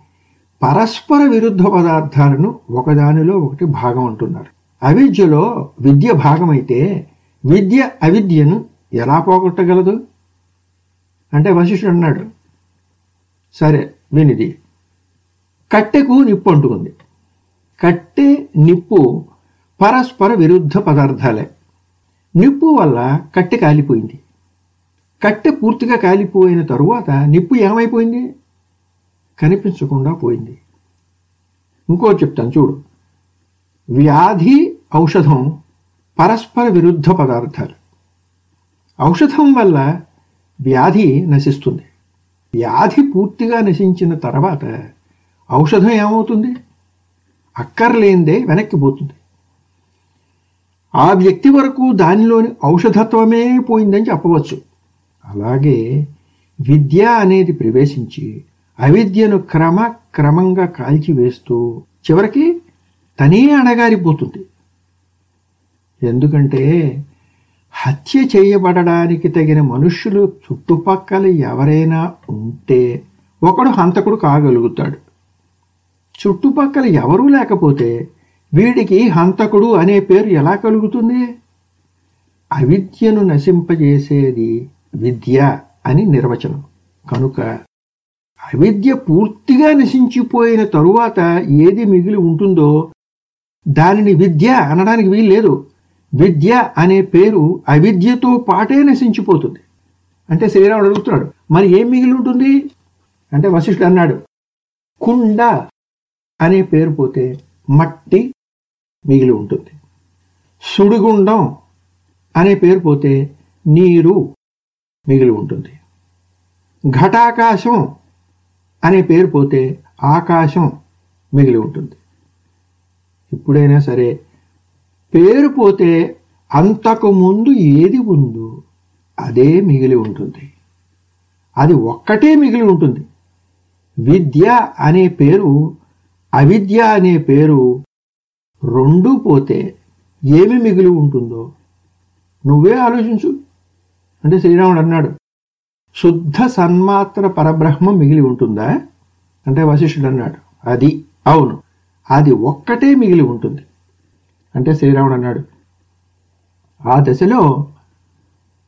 పరస్పర విరుద్ధ పదార్థాలను ఒకదానిలో ఒకటి భాగం అంటున్నారు. అవిద్యలో విద్య భాగమైతే విద్య అవిద్యను ఎలా పోగొట్టగలదు? అంటే వశిష్ఠుడు అన్నాడు సరే వినిది. కట్టెకు నిప్పు అంటుకుంది. కట్టె నిప్పు పరస్పర విరుద్ధ పదార్థాలే. నిప్పు వల్ల కట్టె కాలిపోయింది. కట్టె పూర్తిగా కాలిపోయిన తరువాత నిప్పు ఏమైపోయింది? కనిపించకుండా పోయింది. ఇంకో చెప్తాను చూడు. వ్యాధి ఔషధం పరస్పర విరుద్ధ పదార్థాలు. ఔషధం వల్ల వ్యాధి నశిస్తుంది. వ్యాధి పూర్తిగా నశించిన తర్వాత ఔషధం ఏమవుతుంది? అక్కర్లేందే వెనక్కి పోతుంది. ఆ వ్యక్తి వరకు దానిలోని ఔషధత్వమే పోయిందని చెప్పవచ్చు. అలాగే విద్య అనేది ప్రవేశించి అవిద్యను క్రమ క్రమంగా కాల్చివేస్తూ చివరికి తనే అణగారిపోతుంది. ఎందుకంటే హత్య చేయబడడానికి తగిన మనుష్యులు చుట్టుపక్కల ఎవరైనా ఉంటే ఒకడు హంతకుడు కాగలుగుతాడు. చుట్టుపక్కల ఎవరూ లేకపోతే వీడికి హంతకుడు అనే పేరు ఎలా కలుగుతుంది? అవిద్యను నశింపజేసేది విద్య అని నిర్వచనం. కనుక అవిద్య పూర్తిగా నశించిపోయిన తరువాత ఏది మిగిలి ఉంటుందో దానిని విద్య అనడానికి వీల్లేదు. విద్య అనే పేరు అవిద్యతో పాటే నశించిపోతుంది. అంటే శ్రీరాముడు అడుగుతున్నాడు మరి ఏం మిగిలి ఉంటుంది? అంటే వశిష్ఠుడు అన్నాడు కుండ అనే పేరు పోతే మట్టి మిగిలి ఉంటుంది. సుడిగుండం అనే పేరు పోతే నీరు మిగిలి ఉంటుంది. ఘటాకాశం అనే పేరు పోతే ఆకాశం మిగిలి ఉంటుంది. ఇప్పుడైనా సరే పేరు పోతే అంతకు ముందు ఏది ఉందో అదే మిగిలి ఉంటుంది. అది ఒక్కటే మిగిలి ఉంటుంది. విద్య అనే పేరు అవిద్య అనే పేరు రెండు పోతే ఏమి మిగిలి ఉంటుందో నువ్వే ఆలోచించు. అంటే శ్రీరాముడు అన్నాడు శుద్ధ సన్మాత్ర పరబ్రహ్మ మిగిలి ఉంటుందా? అంటే వశిష్ఠుడు అన్నాడు అది అవును అది ఒక్కటే మిగిలి ఉంటుంది. అంటే శ్రీరాముడు అన్నాడు ఆ దశలో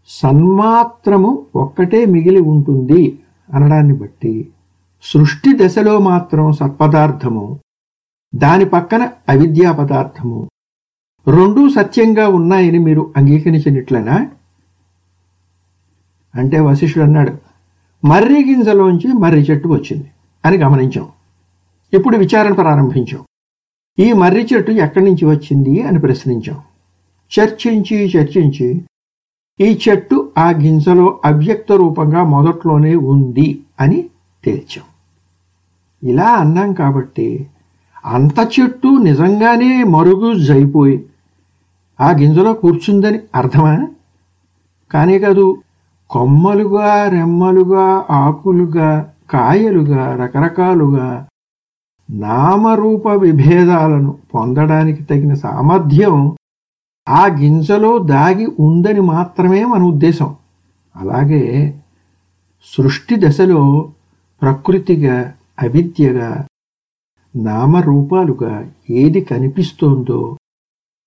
సన్మాత్రము ఒక్కటే మిగిలి ఉంటుంది అనడాన్ని బట్టి సృష్టి దశలో మాత్రం సత్పదార్థము దాని పక్కన అవిద్యా పదార్థము రెండూ సత్యంగా ఉన్నాయని మీరు అంగీకరించినట్లనా? అంటే వశిష్ఠుడు అన్నాడు మర్రి గింజలోంచి మర్రి చెట్టు వచ్చింది అని గమనించాం. ఇప్పుడు విచారణ ప్రారంభించాం. ఈ మర్రి చెట్టు ఎక్కడి నుంచి వచ్చింది అని ప్రశ్నించాం. చర్చించి చర్చించి ఈ చెట్టు ఆ గింజలో అవ్యక్త రూపంగా మొదట్లోనే ఉంది అని తేల్చాం. ఇలా అన్నాం కాబట్టి అంత చెట్టు నిజంగానే మరుగు జైపోయి ఆ గింజలో కూర్చుందని అర్థమా? కానీ కాదు కొమ్మలుగా రెమ్మలుగా ఆకులుగా కాయలుగా రకరకాలుగా నామరూప విభేదాలను పొందడానికి తగిన సామర్థ్యం ఆ గింజలో దాగి ఉందని మాత్రమే మన ఉద్దేశం. అలాగే సృష్టి దశలో ప్రకృతిగా అవిద్యగా నామరూపాలుగా ఏది కనిపిస్తోందో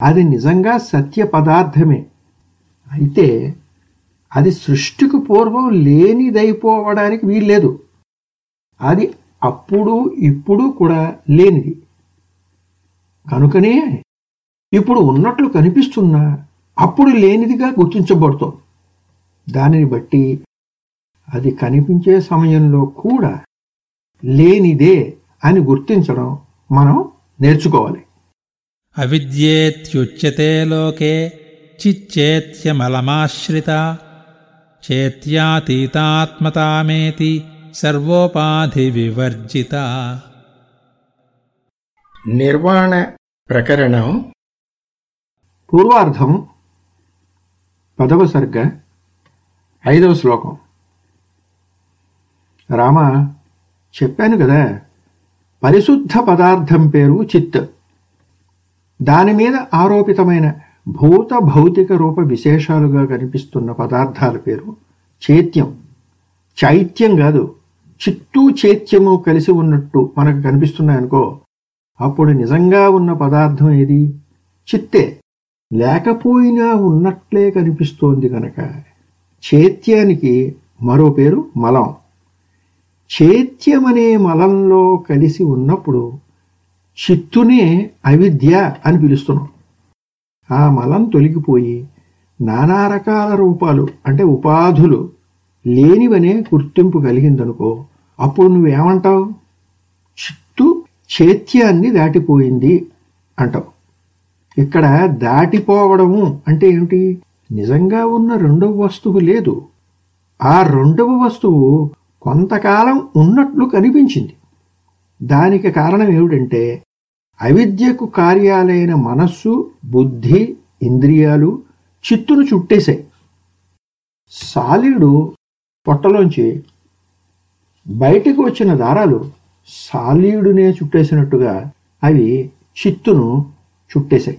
అది నిజంగా సత్య పదార్థమే. అయితే అది సృష్టికి పూర్వం లేనిదైపోవడానికి వీల్లేదు. అది అప్పుడు ఇప్పుడు కూడా లేనిది. కనుకనే ఇప్పుడు ఉన్నట్లు కనిపిస్తున్నా అప్పుడు లేనిదిగా గుర్తించబడుతోంది. దానిని బట్టి అది కనిపించే సమయంలో కూడా లేనిదే అని గుర్తించడం మనం నేర్చుకోవాలి. అవిద్యేత్యుచ్యతే లోకే చిచ్చేత్యమలమాశ్రిత చేత్యాతీతాత్మతామేతి సర్వోపాధి వివర్జిత నిర్వాణ ప్రకరణం పూర్వార్ధం పదవ సర్గ ఐదవ శ్లోకం. రామ చెప్పాను కదా పరిశుద్ధ పదార్థం పేరు చిత్. దాని మీద ఆరోపితమైన భూత భౌతిక రూప విశేషాలుగా కనిపిస్తున్న పదార్థాల పేరు చైత్యం. చైత్యం కాదు చిత్తు చైత్యము కలిసి ఉన్నట్టు మనకు కనిపిస్తున్నాయనుకో అప్పుడు నిజంగా ఉన్న పదార్థం ఏది? చిత్తే. లేకపోయినా ఉన్నట్లే కనిపిస్తోంది కనుక చైత్యానికి మరో పేరు మలం. చైత్యమనే మలంలో కలిసి ఉన్నప్పుడు చిత్తునే అవిద్య అని పిలుస్తున్నాం. ఆ మలం తొలగిపోయి నానా రకాల రూపాలు అంటే ఉపాధులు లేనివనే గుర్తింపు కలిగిందనుకో అప్పుడు నువ్వేమంటావు? చిత్తు చైత్యాన్ని దాటిపోయింది అంటావు. ఇక్కడ దాటిపోవడము అంటే ఏమిటి? నిజంగా ఉన్న రెండవ వస్తువు లేదు. ఆ రెండవ వస్తువు కొంతకాలం ఉన్నట్లు కనిపించింది. దానికి కారణం ఏమిటంటే అవిద్యకు కార్యాలైన మనస్సు బుద్ధి ఇంద్రియాలు చిత్తును చుట్టేశాయి. సాలీడు పొట్టలోంచి బయటకు వచ్చిన దారాలు సాలీడునే చుట్టేసినట్టుగా అవి చిత్తును చుట్టేశాయి.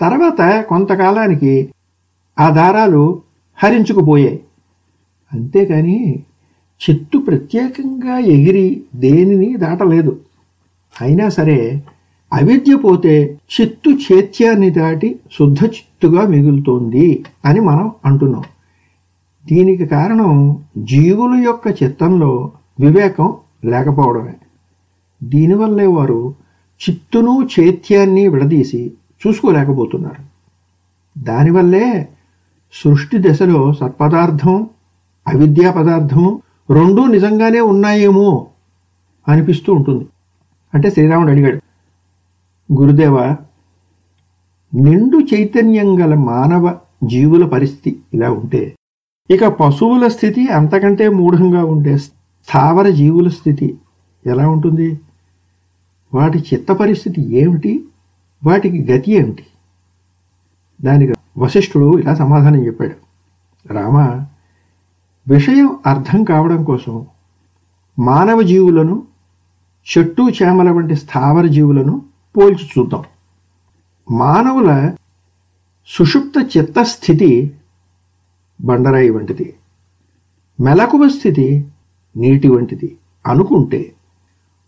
తర్వాత కొంతకాలానికి ఆ దారాలు హరించుకుపోయాయి. అంతేకాని చిత్తు ప్రత్యేకంగా ఎగిరి దేనిని దాటలేదు. అయినా సరే అవిద్య పోతే చిత్తు చేత్యాన్ని దాటి శుద్ధ చిత్తుగా మిగులుతోంది అని మనం అంటున్నాం. దీనికి కారణం జీవుల యొక్క చిత్తంలో వివేకం లేకపోవడమే. దీనివల్లే వారు చిత్తును చైత్యాన్ని విడదీసి చూసుకోలేకపోతున్నారు. దానివల్లే సృష్టి దశలో సత్పదార్థం అవిద్యా పదార్థం రెండూ నిజంగానే ఉన్నాయేమో అనిపిస్తూ ఉంటుంది. అంటే శ్రీరాముడు అడిగాడు గురుదేవ నిండు చైతన్యం గల మానవ జీవుల పరిస్థితి ఇలా ఉంటే ఇక పశువుల స్థితి అంతకంటే మూఢంగా ఉండే స్థావర జీవుల స్థితి ఎలా ఉంటుంది? వాటి చిత్త పరిస్థితి ఏమిటి? వాటికి గతి ఏమిటి? దానికి వశిష్ఠుడు ఇలా సమాధానం చెప్పాడు రామ విషయం అర్థం కావడం కోసం మానవ జీవులను చెట్టు చేమల వంటి స్థావర జీవులను పోల్చి చూద్దాం. మానవుల సుషుప్త చిత్తస్థితి బండరాయి వంటిది. మెలకువ స్థితి నీటి వంటిది. అనుకుంటే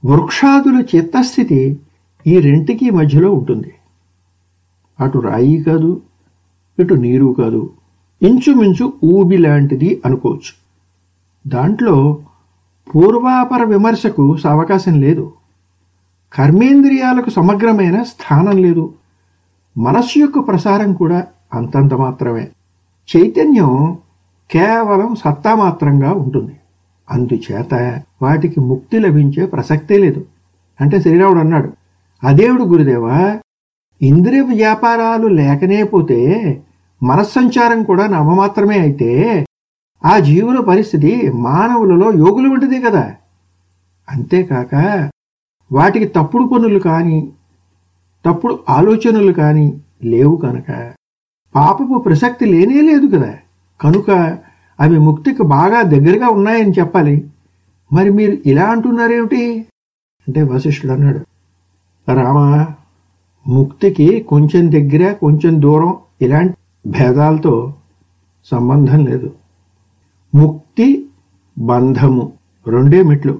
వృక్షాదుల చిత్తస్థితి ఈ రెంటికి మధ్యలో ఉంటుంది. అటు రాయి కాదు ఇటు నీరు కాదు. ఇంచుమించు ఊబి లాంటిది అనుకోవచ్చు. దాంట్లో పూర్వాపర విమర్శకు అవకాశం లేదు. కర్మేంద్రియాలకు సమగ్రమైన స్థానం లేదు. మనస్సు యొక్క ప్రసారం కూడా అంతంత మాత్రమే. చైతన్యం కేవలం సత్తా మాత్రంగా ఉంటుంది. అందుచేత వాటికి ముక్తి లభించే ప్రసక్తే లేదు. అంటే శ్రీరాముడు అన్నాడు అదేవుడు గురుదేవా ఇంద్రియ వ్యాపారాలు లేకనే పోతే మనస్సంచారం కూడా నామమాత్రమే అయితే ఆ జీవుల పరిస్థితి మానవులలో యోగులు వంటిదే కదా. అంతేకాక వాటికి తప్పుడు పనులు కానీ తప్పుడు ఆలోచనలు కానీ లేవు కనుక పాపపు ప్రసక్తి లేనే లేదు కదా. కనుక అవి ముక్తికి బాగా దగ్గరగా ఉన్నాయని చెప్పాలి. మరి మీరు ఇలా అంటున్నారేమిటి? అంటే వశిష్ఠుడు అన్నాడు రామా ముక్తికి కొంచెం దగ్గర కొంచెం దూరం ఇలాంటి భేదాలతో సంబంధం లేదు. ముక్తి బంధము రెండే మెట్లు.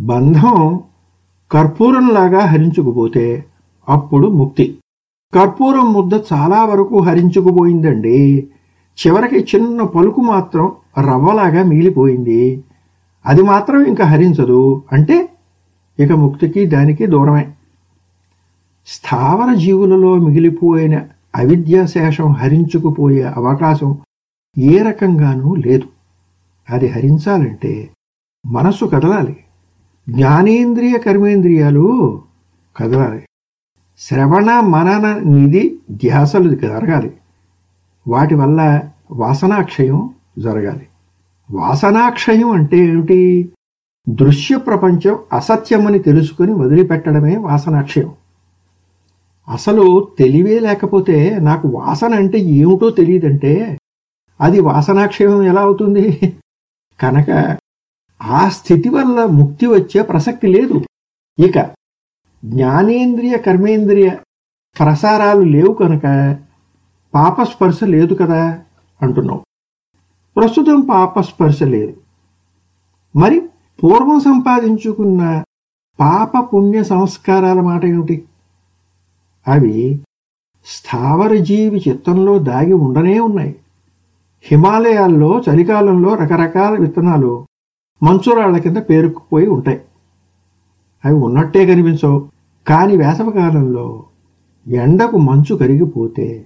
బంధం కర్పూరంలాగా హరించుకుపోతే అప్పుడు ముక్తి. కర్పూరం ముద్ద చాలా వరకు హరించుకుపోయిందండి. చివరికి చిన్న పలుకు మాత్రం రవ్వలాగా మిగిలిపోయింది. అది మాత్రం ఇంకా హరించదు. అంటే ఇక ముక్తికి దానికి దూరమే. స్థావర జీవులలో మిగిలిపోయిన అవిద్యాశేషం హరించుకుపోయే అవకాశం ఏ రకంగానూ లేదు. అది హరించాలంటే మనస్సు కదలాలి. జ్ఞానేంద్రియ కర్మేంద్రియాలు కదలాలి. శ్రవణ మనన నిధి ధ్యాసలు జరగాలి. వాటి వల్ల వాసనాక్షయం జరగాలి. వాసనాక్షయం అంటే ఏమిటి? దృశ్య ప్రపంచం అసత్యమని తెలుసుకుని వదిలిపెట్టడమే వాసనాక్షయం. అసలు తెలివే లేకపోతే నాకు వాసన అంటే ఏమిటో తెలియదంటే అది వాసనాక్షేమం ఎలా అవుతుంది? కనుక ఆ స్థితి వల్ల ముక్తి వచ్చే ప్రసక్తి లేదు. ఇక జ్ఞానేంద్రియ కర్మేంద్రియ ప్రసారాలు లేవు కనుక పాపస్పర్శ లేదు కదా అంటున్నావు. ప్రస్తుతం పాపస్పర్శ లేదు. మరి పూర్వం సంపాదించుకున్న పాప పుణ్య సంస్కారాల మాట ఏమిటి? అవి స్థావర జీవి చిత్తంలో దాగి ఉండనే ఉన్నాయి. హిమాలయాల్లో చలికాలంలో రకరకాల విత్తనాలు మంచురాళ్ళ కింద పేరుకుపోయి ఉంటాయి. అవి ఉన్నట్టే కనిపించవు. కానీ వేసవకాలంలో ఎండకు మంచు కరిగిపోతే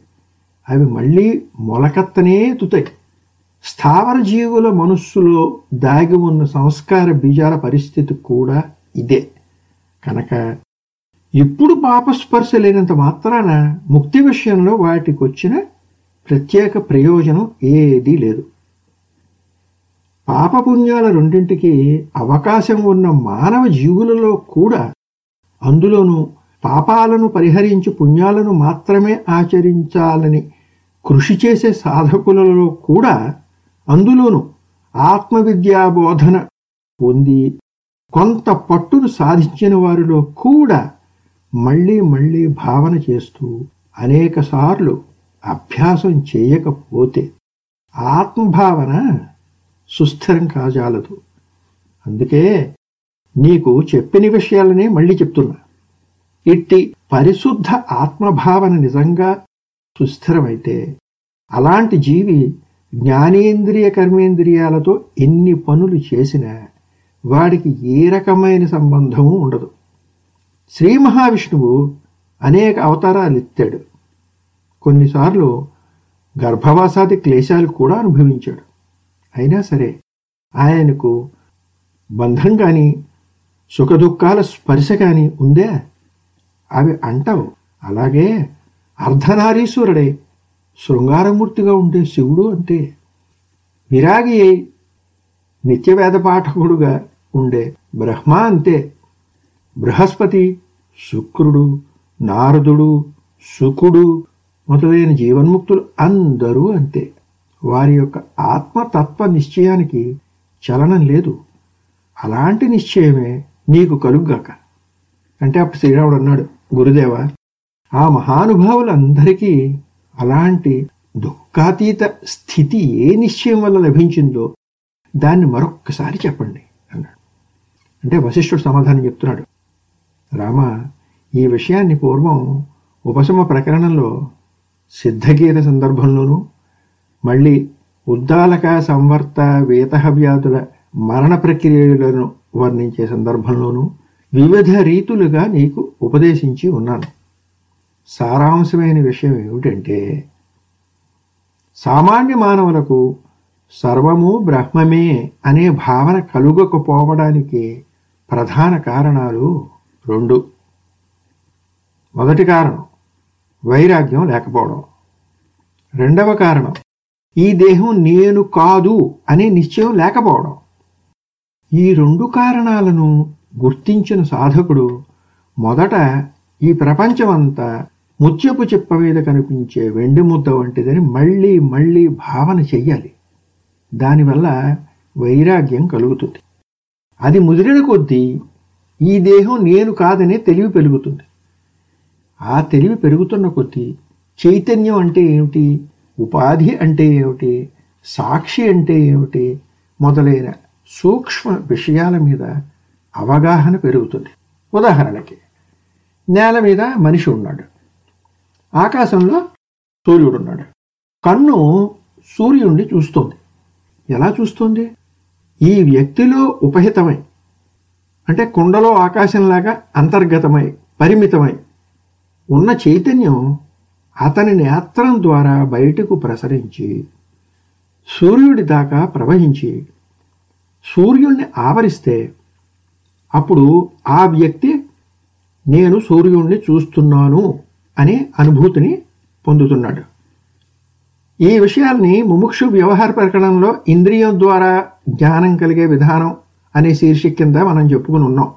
అవి మళ్ళీ మొలకత్తనే ఎత్తుతాయి. స్థావర జీవుల మనస్సులో దాగి ఉన్న సంస్కార బీజాల పరిస్థితి కూడా ఇదే. కనుక ఇప్పుడు పాపస్పర్శ లేనంత మాత్రాన ముక్తి విషయంలో వాటికి వచ్చిన ప్రత్యేక ప్రయోజనం ఏదీ లేదు. పాపపుణ్యాల రెండింటికి అవకాశం ఉన్న మానవ జీవులలో కూడా అందులోనూ పాపాలను పరిహరించి పుణ్యాలను మాత్రమే ఆచరించాలని కృషి చేసే సాధకులలో కూడా అందులోనూ ఆత్మవిద్యా బోధన పొంది కొంత పట్టును సాధించిన వారిలో కూడా మళ్ళీ మళ్ళీ భావన చేస్తూ అనేకసార్లు అభ్యాసం చేయకపోతే ఆత్మభావన సుస్థిరం కాజాలదు. అందుకే నీకు చెప్పిన విషయాలనే మళ్ళీ చెప్తున్నా. ఇట్టి పరిశుద్ధ ఆత్మభావన నిజంగా సుస్థిరమైతే అలాంటి జీవి జ్ఞానేంద్రియ కర్మేంద్రియాలతో ఎన్ని పనులు చేసినా వాడికి ఏ రకమైన సంబంధము ఉండదు. శ్రీ మహావిష్ణువు అనేక అవతారాలు ఎత్తాడు. కొన్నిసార్లు గర్భవాసాది క్లేశాలు కూడా అనుభవించాడు. అయినా సరే ఆయనకు బంధం కానీ సుఖదుఖాల స్పర్శ కానీ ఉందే? అవి అంటావు. అలాగే అర్ధనారీశ్వరుడే శృంగారమూర్తిగా ఉండే శివుడు అంతే. విరాగి అయి నిత్యవేద పాఠకుడుగా ఉండే బ్రహ్మ అంతే. బృహస్పతి శుక్రుడు నారదుడు శుకుడు మొదలైన జీవన్ముక్తులు అందరూ అంతే. వారి యొక్క ఆత్మతత్వ నిశ్చయానికి చలనం లేదు. అలాంటి నిశ్చయమే నీకు కలుగ్గాక. అంటే అప్పుడు శ్రీరాముడు అన్నాడు గురుదేవ ఆ మహానుభావులందరికీ అలాంటి దుఃఖాతీత స్థితి ఏ నిశ్చయం వల్ల లభించిందో దాన్ని మరొక్కసారి చెప్పండి అన్నాడు. అంటే వశిష్ఠుడు సమాధానం చెప్తున్నాడు రామ ఈ విషయాన్ని పూర్వం ఉపశమ ప్రకరణంలో సిద్ధగీత సందర్భంలోనూ మళ్ళీ ఉద్దాలక సంవర్త వేతహవ్యాధుల మరణ ప్రక్రియలను వర్ణించే సందర్భంలోనూ వివిధ రీతులుగా నీకు ఉపదేశించి ఉన్నాను. సారాంశమైన విషయం ఏమిటంటే సామాన్య మానవులకు సర్వము బ్రహ్మమే అనే భావన కలుగకపోవడానికి ప్రధాన కారణాలు రెండు. మొదటి కారణం వైరాగ్యం లేకపోవడం. రెండవ కారణం ఈ దేహం నేను కాదు అనే నిశ్చయం లేకపోవడం. ఈ రెండు కారణాలను గుర్తించిన సాధకుడు మొదట ఈ ప్రపంచమంతా ముత్యపు చిప్ప మీద కనిపించే వెండి ముద్ద వంటిదని మళ్ళీ మళ్ళీ భావన చెయ్యాలి. దానివల్ల వైరాగ్యం కలుగుతుంది. అది ముదిరిన కొద్దీ ఈ దేహం నేను కాదనే తెలివి పెరుగుతుంది. ఆ తెలివి పెరుగుతున్న కొద్దీ చైతన్యం అంటే ఏమిటి? ఉపాధి అంటే ఏమిటి? సాక్షి అంటే ఏమిటి? మొదలైన సూక్ష్మ విషయాల మీద అవగాహన పెరుగుతుంది. ఉదాహరణకి నేల మీద మనిషి ఉన్నాడు. ఆకాశంలో సూర్యుడు ఉన్నాడు. కన్ను సూర్యుడిని చూస్తుంది. ఎలా చూస్తుంది? ఈ వ్యక్తిలో ఉపహితమై అంటే కుండలో ఆకాశంలాగా అంతర్గతమై పరిమితమై ఉన్న చైతన్యం అతని నేత్రం ద్వారా బయటకు ప్రసరించి సూర్యుడి దాకా ప్రవహించి సూర్యుడిని ఆవరిస్తే అప్పుడు ఆ వ్యక్తి నేను సూర్యుడిని చూస్తున్నాను అనే అనుభూతిని పొందుతున్నాడు. ఈ విషయాల్ని ముముక్షు వ్యవహార ప్రకటనలో ఇంద్రియం ద్వారా జ్ఞానం కలిగే విధానం అనే శీర్షిక కింద మనం చెప్పుకుని ఉన్నాం.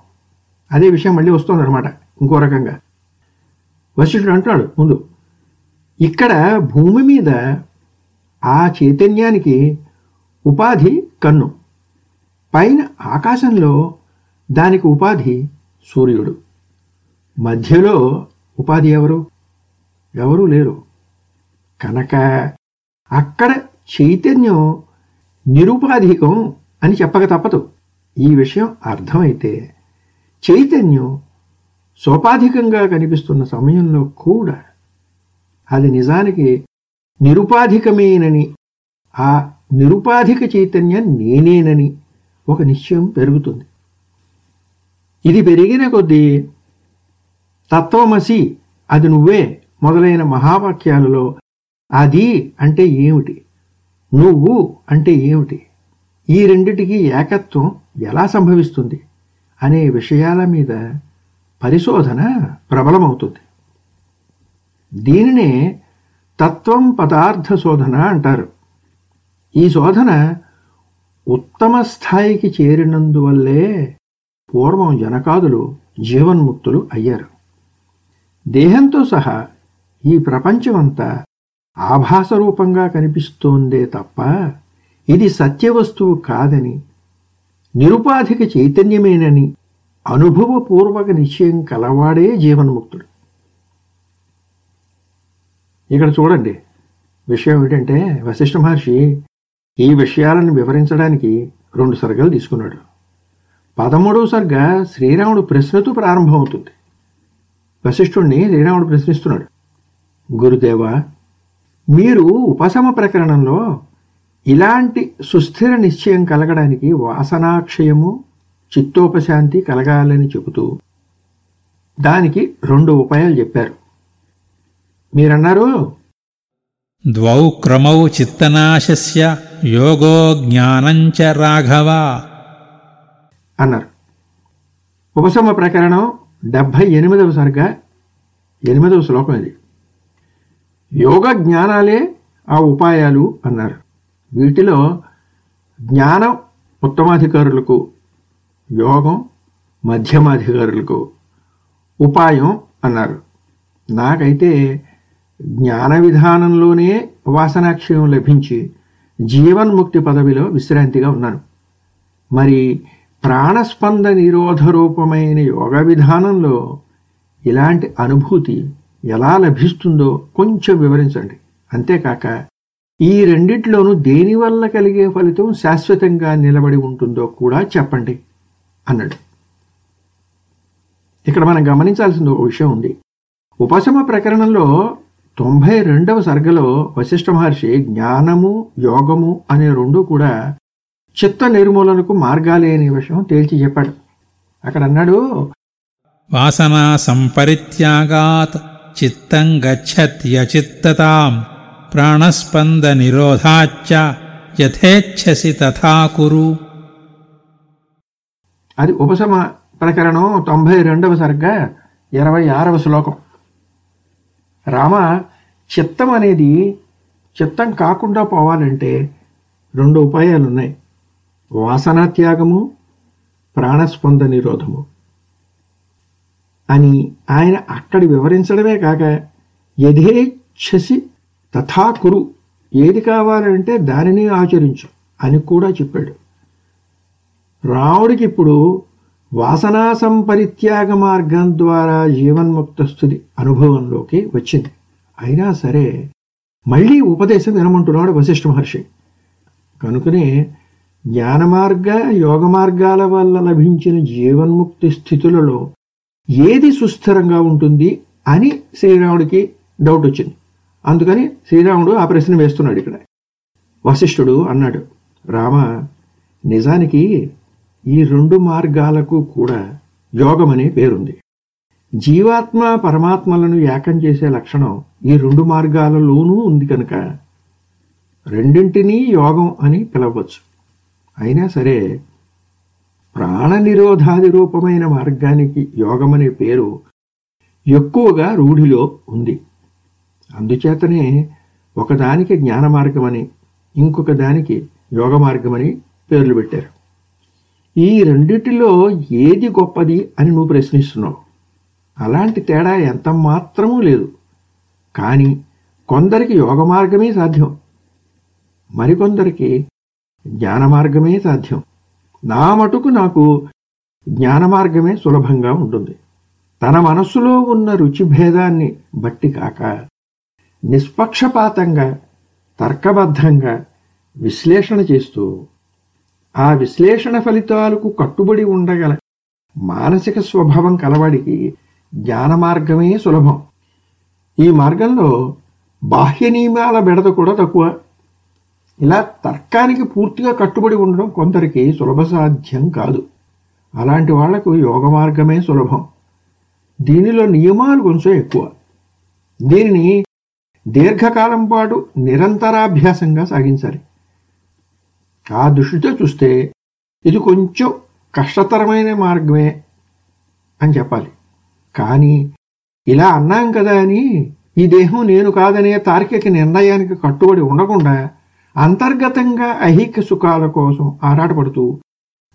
అదే విషయం మళ్ళీ వస్తుందన్నమాట ఇంకో రకంగా. వశిష్ఠుడు అంటున్నాడు ముందు ఇక్కడ భూమి మీద ఆ చైతన్యానికి ఉపాధి కన్ను పైన ఆకాశంలో దానికి ఉపాధి సూర్యుడు మధ్యలో ఉపాధి ఎవరు? ఎవరూ లేరు. కనుక అక్కడ చైతన్యం నిరుపాధికం అని చెప్పక తప్పదు. ఈ విషయం అర్థమైతే చైతన్యం సోపాధికంగా కనిపిస్తున్న సమయంలో కూడా అది నిజానికి నిరుపాధికమేనని ఆ నిరుపాధిక చైతన్యం నేనేనని ఒక నిశ్చయం పెరుగుతుంది. ఇది పెరిగిన కొద్దీ తత్వమసి అది నువ్వే మొదలైన మహావాక్యాలలో అది అంటే ఏమిటి? నువ్వు అంటే ఏమిటి? ఈ రెండిటికి ఏకత్వం ఎలా సంభవిస్తుంది అనే విషయాల మీద పరిశోధన ప్రబలమవుతుంది. దీనినే తత్వం పదార్థ శోధన అంటారు. ఈ శోధన ఉత్తమ స్థాయికి చేరినందువల్లే పూర్వం జనకాదులు జీవన్ముక్తులు అయ్యారు. దేహంతో సహా ఈ ప్రపంచమంతా ఆభాస రూపంగా కనిపిస్తోందే తప్ప ఇది సత్యవస్తువు కాదని నిరుపాధిక చైతన్యమేనని అనుభవపూర్వక నిశ్చయం కలవాడే జీవన్ముక్తుడు. ఇక్కడ చూడండి విషయం ఏంటంటే వశిష్ఠ మహర్షి ఈ విషయాలను వివరించడానికి రెండు సర్గలు తీసుకున్నాడు. పదమూడవ సర్గ శ్రీరాముడు ప్రశ్నతో ప్రారంభమవుతుంది. వశిష్ఠుణ్ణి శ్రీరాముడు ప్రశ్నిస్తున్నాడు. గురుదేవ మీరు ఉపశమ ప్రకరణంలో ఇలాంటి సుస్థిర నిశ్చయం కలగడానికి వాసనాక్షయము చిత్తోపశాంతి కలగాలని చెబుతూ దానికి రెండు ఉపాయాలు చెప్పారు. మీరన్నారు ద్వౌ క్రమౌ చిత్తనాశస్య యోగో జ్ఞానంచ రాఘవ. అన్నారు. ఉపశమ ప్రకరణం డెబ్భై ఎనిమిదవ సర్గ ఎనిమిదవ శ్లోకం ఇది. యోగ జ్ఞానాలే ఆ ఉపాయాలు అన్నారు. వీటిలో జ్ఞానం ఉత్తమాధికారులకు యోగం మధ్యమాధికారులకు ఉపాయం అన్నారు. నాకైతే జ్ఞాన విధానంలోనే వాసనాక్షయం లభించి జీవన్ముక్తి పదవిలో విశ్రాంతిగా ఉన్నాను. మరి ప్రాణస్పంద నిరోధ రూపమైన యోగ విధానంలో ఇలాంటి అనుభూతి ఎలా లభిస్తుందో కొంచెం వివరించండి. అంతేకాక ఈ రెండిట్లోనూ దేనివల్ల కలిగే ఫలితం శాశ్వతంగా నిలబడి ఉంటుందో కూడా చెప్పండి అన్నాడు. ఇక్కడ మనం గమనించాల్సిన ఒక విషయం ఉంది. ఉపశమ ప్రకరణంలో తొంభై రెండవ సర్గలో వశిష్ఠ మహర్షి జ్ఞానము యోగము అనే రెండు కూడా చిత్త నిర్మూలనకు మార్గాలే అనే విషయం తేల్చి చెప్పాడు. అక్కడ అన్నాడు వాసనా సంపరిత్యాగాత్ చిత్తం గచ్చత్యచిత్తతాం. ప్రాణస్పంద నిరోధాచ్చ యథేచ్ఛసి తథా కురు. అది ఉపశమ ప్రకరణం తొంభై రెండవ సర్గ ఇరవై ఆరవ శ్లోకం. రామ చిత్తం అనేది చిత్తం కాకుండా పోవాలంటే రెండు ఉపాయాలు ఉన్నాయి వాసనా త్యాగము ప్రాణస్పంద నిరోధము. అని ఆయన అక్కడి వివరించడమే కాక యథేచ్ఛసి తథా కురు ఏది కావాలంటే దానిని ఆచరించు అని కూడా చెప్పాడు. రాముడికి ఇప్పుడు వాసనా సంపరిత్యాగ మార్గం ద్వారా జీవన్ముక్త స్థుతి అనుభవంలోకి వచ్చింది. అయినా సరే మళ్ళీ ఉపదేశం వినమంటున్నాడు వశిష్ఠ మహర్షి. కనుకనే జ్ఞాన మార్గ యోగ మార్గాల వల్ల లభించిన జీవన్ముక్తి స్థితులలో ఏది సుస్థిరంగా ఉంటుంది అని శ్రీరాముడికి డౌట్ వచ్చింది. అందుకని శ్రీరాముడు ఆ ప్రశ్న వేస్తున్నాడు ఇక్కడ. వశిష్ఠుడు అన్నాడు రామ నిజానికి ఈ రెండు మార్గాలకు కూడా యోగమనే పేరుంది. జీవాత్మ పరమాత్మలను ఏకం చేసే లక్షణం ఈ రెండు మార్గాలలోనూ ఉంది కనుక రెండింటినీ యోగం అని పిలవచ్చు అయినా సరే ప్రాణ నిరోధాది రూపమైన మార్గానికి యోగమనే పేరు ఎక్కువగా రూఢిలో ఉంది. అందుచేతనే ఒకదానికి జ్ఞాన మార్గమని ఇంకొక దానికి యోగ మార్గమని పేర్లు పెట్టారు. ఈ రెండిటిలో ఏది గొప్పది అని నువ్వు ప్రశ్నిస్తున్నావు? అలాంటి తేడా ఎంత మాత్రమూ లేదు. కానీ కొందరికి యోగ మార్గమే సాధ్యం. మరికొందరికి జ్ఞాన మార్గమే సాధ్యం. నా మటుకు నాకు జ్ఞాన మార్గమే సులభంగా ఉంటుంది. తన మనస్సులో ఉన్న రుచి భేదాన్ని బట్టి కాక నిష్పక్షపాతంగా తర్కబద్ధంగా విశ్లేషణ చేస్తూ ఆ విశ్లేషణ ఫలితాలకు కట్టుబడి ఉండగల మానసిక స్వభావం కలవాడికి జ్ఞాన మార్గమే సులభం. ఈ మార్గంలో బాహ్య నియమాల బెడద కూడా తక్కువ. ఇలా తర్కానికి పూర్తిగా కట్టుబడి ఉండడం కొందరికి సులభ సాధ్యం కాదు. అలాంటి వాళ్ళకు యోగ మార్గమే సులభం. దీనిలో నియమాలు కొంచెం ఎక్కువ. దీనిని దీర్ఘకాలం పాటు నిరంతరాభ్యాసంగా సాగించాలి. ఆ దృష్టితో చూస్తే ఇది కొంచెం కష్టతరమైన మార్గమే అని చెప్పాలి. కానీ ఇలా అన్నాం కదా అని ఈ దేహం నేను కాదనే తార్కిక నిర్ణయానికి కట్టుబడి ఉండకుండా అంతర్గతంగా ఐహిక సుఖాల కోసం ఆరాటపడుతూ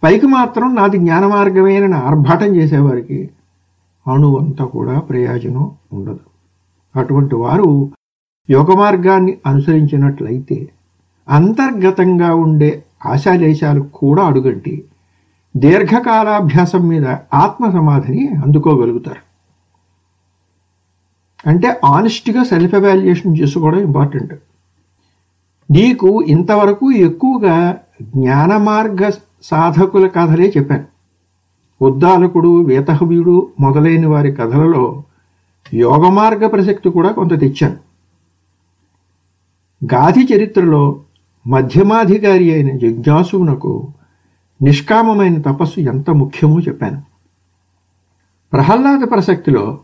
పైకి మాత్రం నాది జ్ఞాన మార్గమేనని ఆర్భాటం చేసేవారికి అణువంతా కూడా ప్రయోజనం ఉండదు. అటువంటి వారు యోగ మార్గాన్ని అనుసరించినట్లయితే అంతర్గతంగా ఉండే ఆశాలేశాలు కూడా అడుగంటి దీర్ఘకాలాభ్యాసం మీద ఆత్మ సమాధిని అందుకోగలుగుతారు. అంటే ఆనెస్ట్గా సెల్ఫ్ ఎవాల్యుయేషన్ చేసుకోవడం ఇంపార్టెంట్ నీకు ఇంతవరకు ఎక్కువగా జ్ఞాన మార్గ సాధకుల కథలే చెప్పాను. ఉద్దాలకుడు వేతహవీయుడు మొదలైన వారి కథలలో యోగ మార్గ ప్రసక్తి కూడా కొంత తెచ్చాను. గాధి చరిత్రలో మధ్యమాధికారి అయిన జిజ్ఞాసునకు నిష్కామమైన తపస్సు ఎంత ముఖ్యమో చెప్పాను. ప్రహ్లాద ప్రసక్తిలో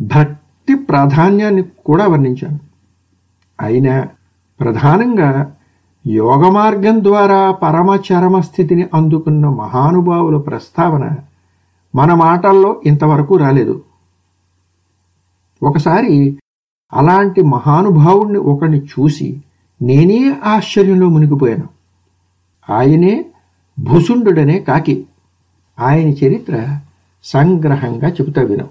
భక్తి ప్రాధాన్యాన్ని కూడా వర్ణించాను. అయినా ప్రధానంగా యోగ మార్గం ద్వారా పరమచరమ స్థితిని అందుకున్న మహానుభావుల ప్రస్తావన మన మాటల్లో ఇంతవరకు రాలేదు. ఒకసారి అలాంటి మహానుభావుణ్ణి ఒకరిని చూసి నేనే ఆశ్చర్యంలో మునిగిపోయాను. ఆయనే భుసుండుడనే కాకి. ఆయన చరిత్ర సంగ్రహంగా చెబుతా విను.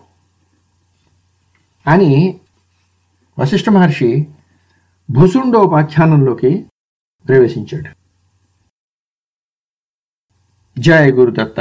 అని వశిష్ఠ మహర్షి భుసుండోపాఖ్యానంలోకి ప్రవేశించాడు. జయ గురుదత్త